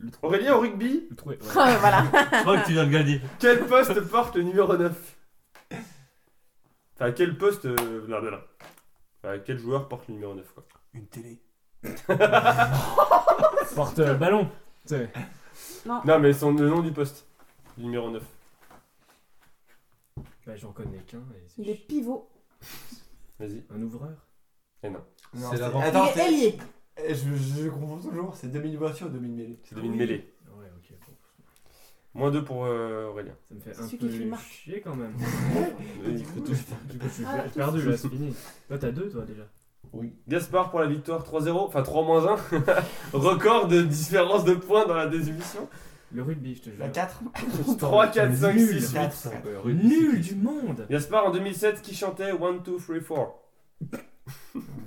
Le trou. Aurélien, au rugby, Le trou est. ouais. voilà. Je crois que tu viens de gagner. quel poste porte le numéro 9 Enfin, quel poste. euh, là, là, là. Enfin, quel joueur porte le numéro 9 quoi? Une télé. Porte euh, ballon. Tu sais. Non, mais son, le nom du poste. Numéro 9. Bah j'en connais qu'un. et c'est Il est pivot. Vas-y. Un ouvreur? Eh non, Non, C'est c'est- l'avant. Attends, il est c'est- ailier. Eh, Je, je confonds toujours, c'est 2000 voitures ou 2000 mêlées. c'est Dominique Oui. Mêlé. Ouais, ok. Bon. Moins 2 pour euh, Aurélien. Ça me fait C'est un celui qui fait peu chier quand même. Euh, Du coup, je suis Ah, perdu là, c'est fini. Toi t'as deux toi déjà. Oui. Gaspard pour la victoire 3-0, enfin 3 1. Record de différence de points dans la désémission. Le rugby, je te jure. La 4 3, 4, 5, Nul. 6, 8. Quatre. Nul du monde Gaspard en 2007 qui chantait 1, 2, 3, 4.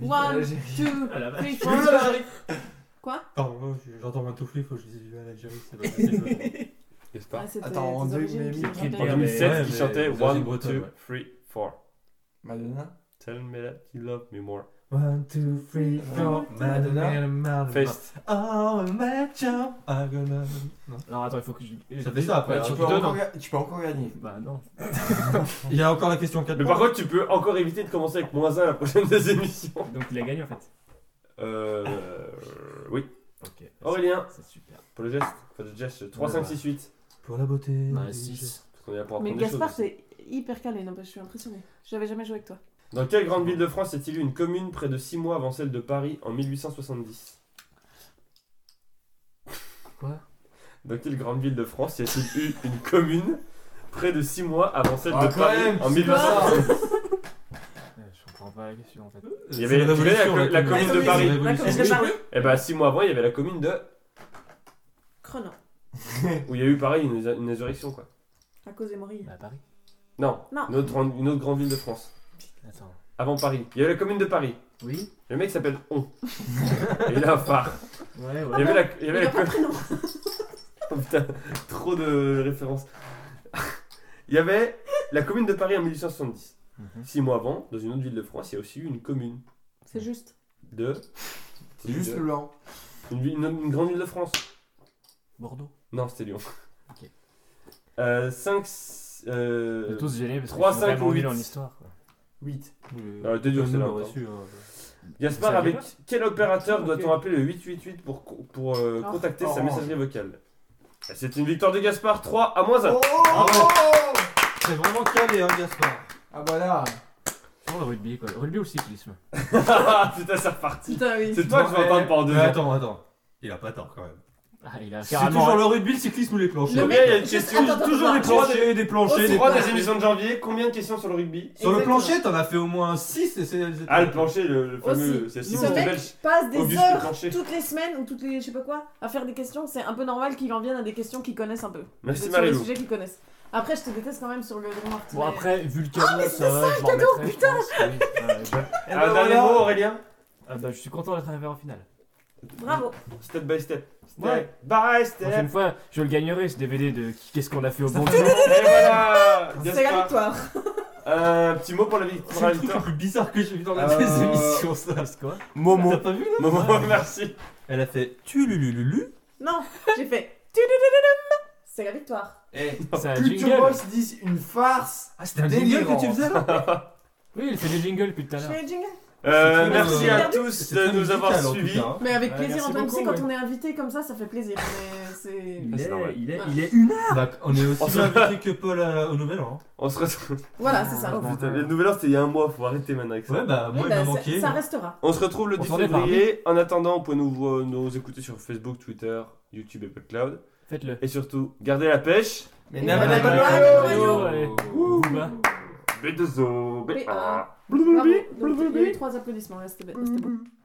One, j'ai- two, Ah la vache. three, Je four. veux l'Algérie. Pardon, j'entends un touffler, faut que je dise à l'Algérie. ça doit passer, Gaspard. Ah, Attends, en tes deux, origines mais- qui mais- sont mais- En chantaient. 2007 ouais, qui chantait les 1, origines 2, bretonnes, 3, 4. Madonna Tell me that you love me more. One, two, three, four, Madonna. Fest. Oh, my jump, I'm gonna. Alors attends, il faut que je. Ça fait ça après. Ouais, tu, peux encore ga- tu peux encore gagner. Bah non. Il y a encore la question 4 Mais par contre, tu peux encore éviter de commencer avec moins 1 la prochaine des émissions. Donc il a gagné en fait. Euh. Oui. Ok. Aurélien, C'est super. pour le geste, pour le geste, 3, Ouais, 5, bah. 6, 8. Pour la beauté. Bah, des 6. gestes. Parce qu'on est là pour Mais apprendre des choses. Gaspard, c'est hyper calé, non, je suis impressionnée. J'avais jamais joué avec toi. Dans quelle grande ville de France y a-t-il eu une commune près de 6 mois avant celle de Paris en 1870 Quoi? Dans quelle grande ville de France y a-t-il eu une commune près de 6 mois avant celle Ah, de quand Paris même, en c'est 1870 Ouais, Je comprends pas la question en fait. Il y avait la, révolution, la- commune de commune. Paris. La commune de Paris. Et bah 6 mois avant, il y avait la commune de. Chrono. où il y a eu pareil une, une insurrection quoi. À cause des morilles. Bah, Paris. Non, Non. Une, autre, grande- une autre grande ville de France. Attends. Avant Paris. Il y avait la commune de Paris. Oui Le mec s'appelle On. Et il a un phare. Ouais, Il y avait la, il y Il avait a la, prénom. Oh, putain, trop de références. Il y avait la commune de Paris en 1870. Mhm. Six mois avant, dans une autre ville de France, il y a aussi eu une commune C'est juste. de. C'est juste de- le blanc. une, ville- une- une grande ville de France. Bordeaux. Non, c'était Lyon. Ok. Euh, 5. On Euh, est tous gênés parce trois, que c'est cinq vraiment ou nul huit. en histoire. Quoi. 8. Ah, t'es dur, c'est on là, su, hein. Gaspard, avec quel opérateur Ah, doit-on appeler le 888 pour, pour euh, Oh. contacter sa Oh. messagerie vocale? C'est une victoire de Gaspard, 3 à moins 1. Oh C'est vraiment calé, hein, Gaspard. Ah bah là Pour le rugby quoi. Le rugby ou le cyclisme? Putain, c'est reparti. Putain, oui. C'est toi que je vais entendre pendant deux ans. attends, attends. Il a pas tort quand même. Ah, il a C'est carrément. toujours le rugby, le cyclisme ou les planches. Le Combien mec- il y a une question attends, attends, Toujours des attends. planchers, des planchers, des 3 des planchers. émissions de janvier, combien de questions sur le rugby Sur le Exactement. plancher, t'en as fait au moins 6 et c'est. Ah, le plancher, le, le fameux. Aussi. C'est le Ce mec belge. passe des Auguste heures Plancher. toutes les semaines ou toutes les je sais pas quoi à faire des questions. C'est un peu normal qu'il en vienne à des questions qu'ils connaissent un peu. Merci sur les Marilou. sujets qu'ils connaissent. Après, je te déteste quand même sur le Dream. Bon mais- après, Vulcano, Ah, mais ça va, je m'en remettrai, je pense. Oui. Ouais, je- Eh Un ben dernier mot, Aurélien Ah bah je suis content d'être arrivé en finale. Bravo. Step by step. Step Ouais. by step. prochaine fois, je le gagnerai ce DVD de Qu'est-ce qu'on a fait au bon Dieu. Et voilà C'est la victoire. Euh, petit mot pour la victoire. C'est le truc le plus bizarre que j'ai vu dans la Euh, des émissions, ça. Quoi Momo. T'as pas vu là Momo, merci. Elle a fait tu lulululu. Non, j'ai fait. tududududum. C'est la victoire. Eh, C'est un Culture. Boss disent une farce Ah, c'était un Délirant. jingle que tu faisais là Oui, il fait des jingles depuis tout à Je l'heure. fais les jingles. Euh, merci à tous C'est de nous avoir suivis. hein. Mais avec plaisir, Antoine. Tu sais, quand ouais. on est invité comme ça, ça fait plaisir. Mais c'est. Il est, normal. il est, Ouais. il est une heure. Bah, on est aussi invité que Paul à- au Nouvel An. On se retrouve. Voilà, c'est ça. Oh putain, le nouvel an c'était il y a un mois, faut arrêter maintenant avec ça. Ouais, bah, Oui, moi, il bah, m'a c'est- manqué. ça restera. On se retrouve le On 10 s'en est février. En attendant, vous pouvez nous, euh, nous écouter sur Facebook, Twitter, YouTube et PodCloud. Faites-le. Et surtout, gardez la pêche. Mais Et pas. B2O, B1. B1. Bravo. Il y a eu trois applaudissements. là, C'était c'était beau.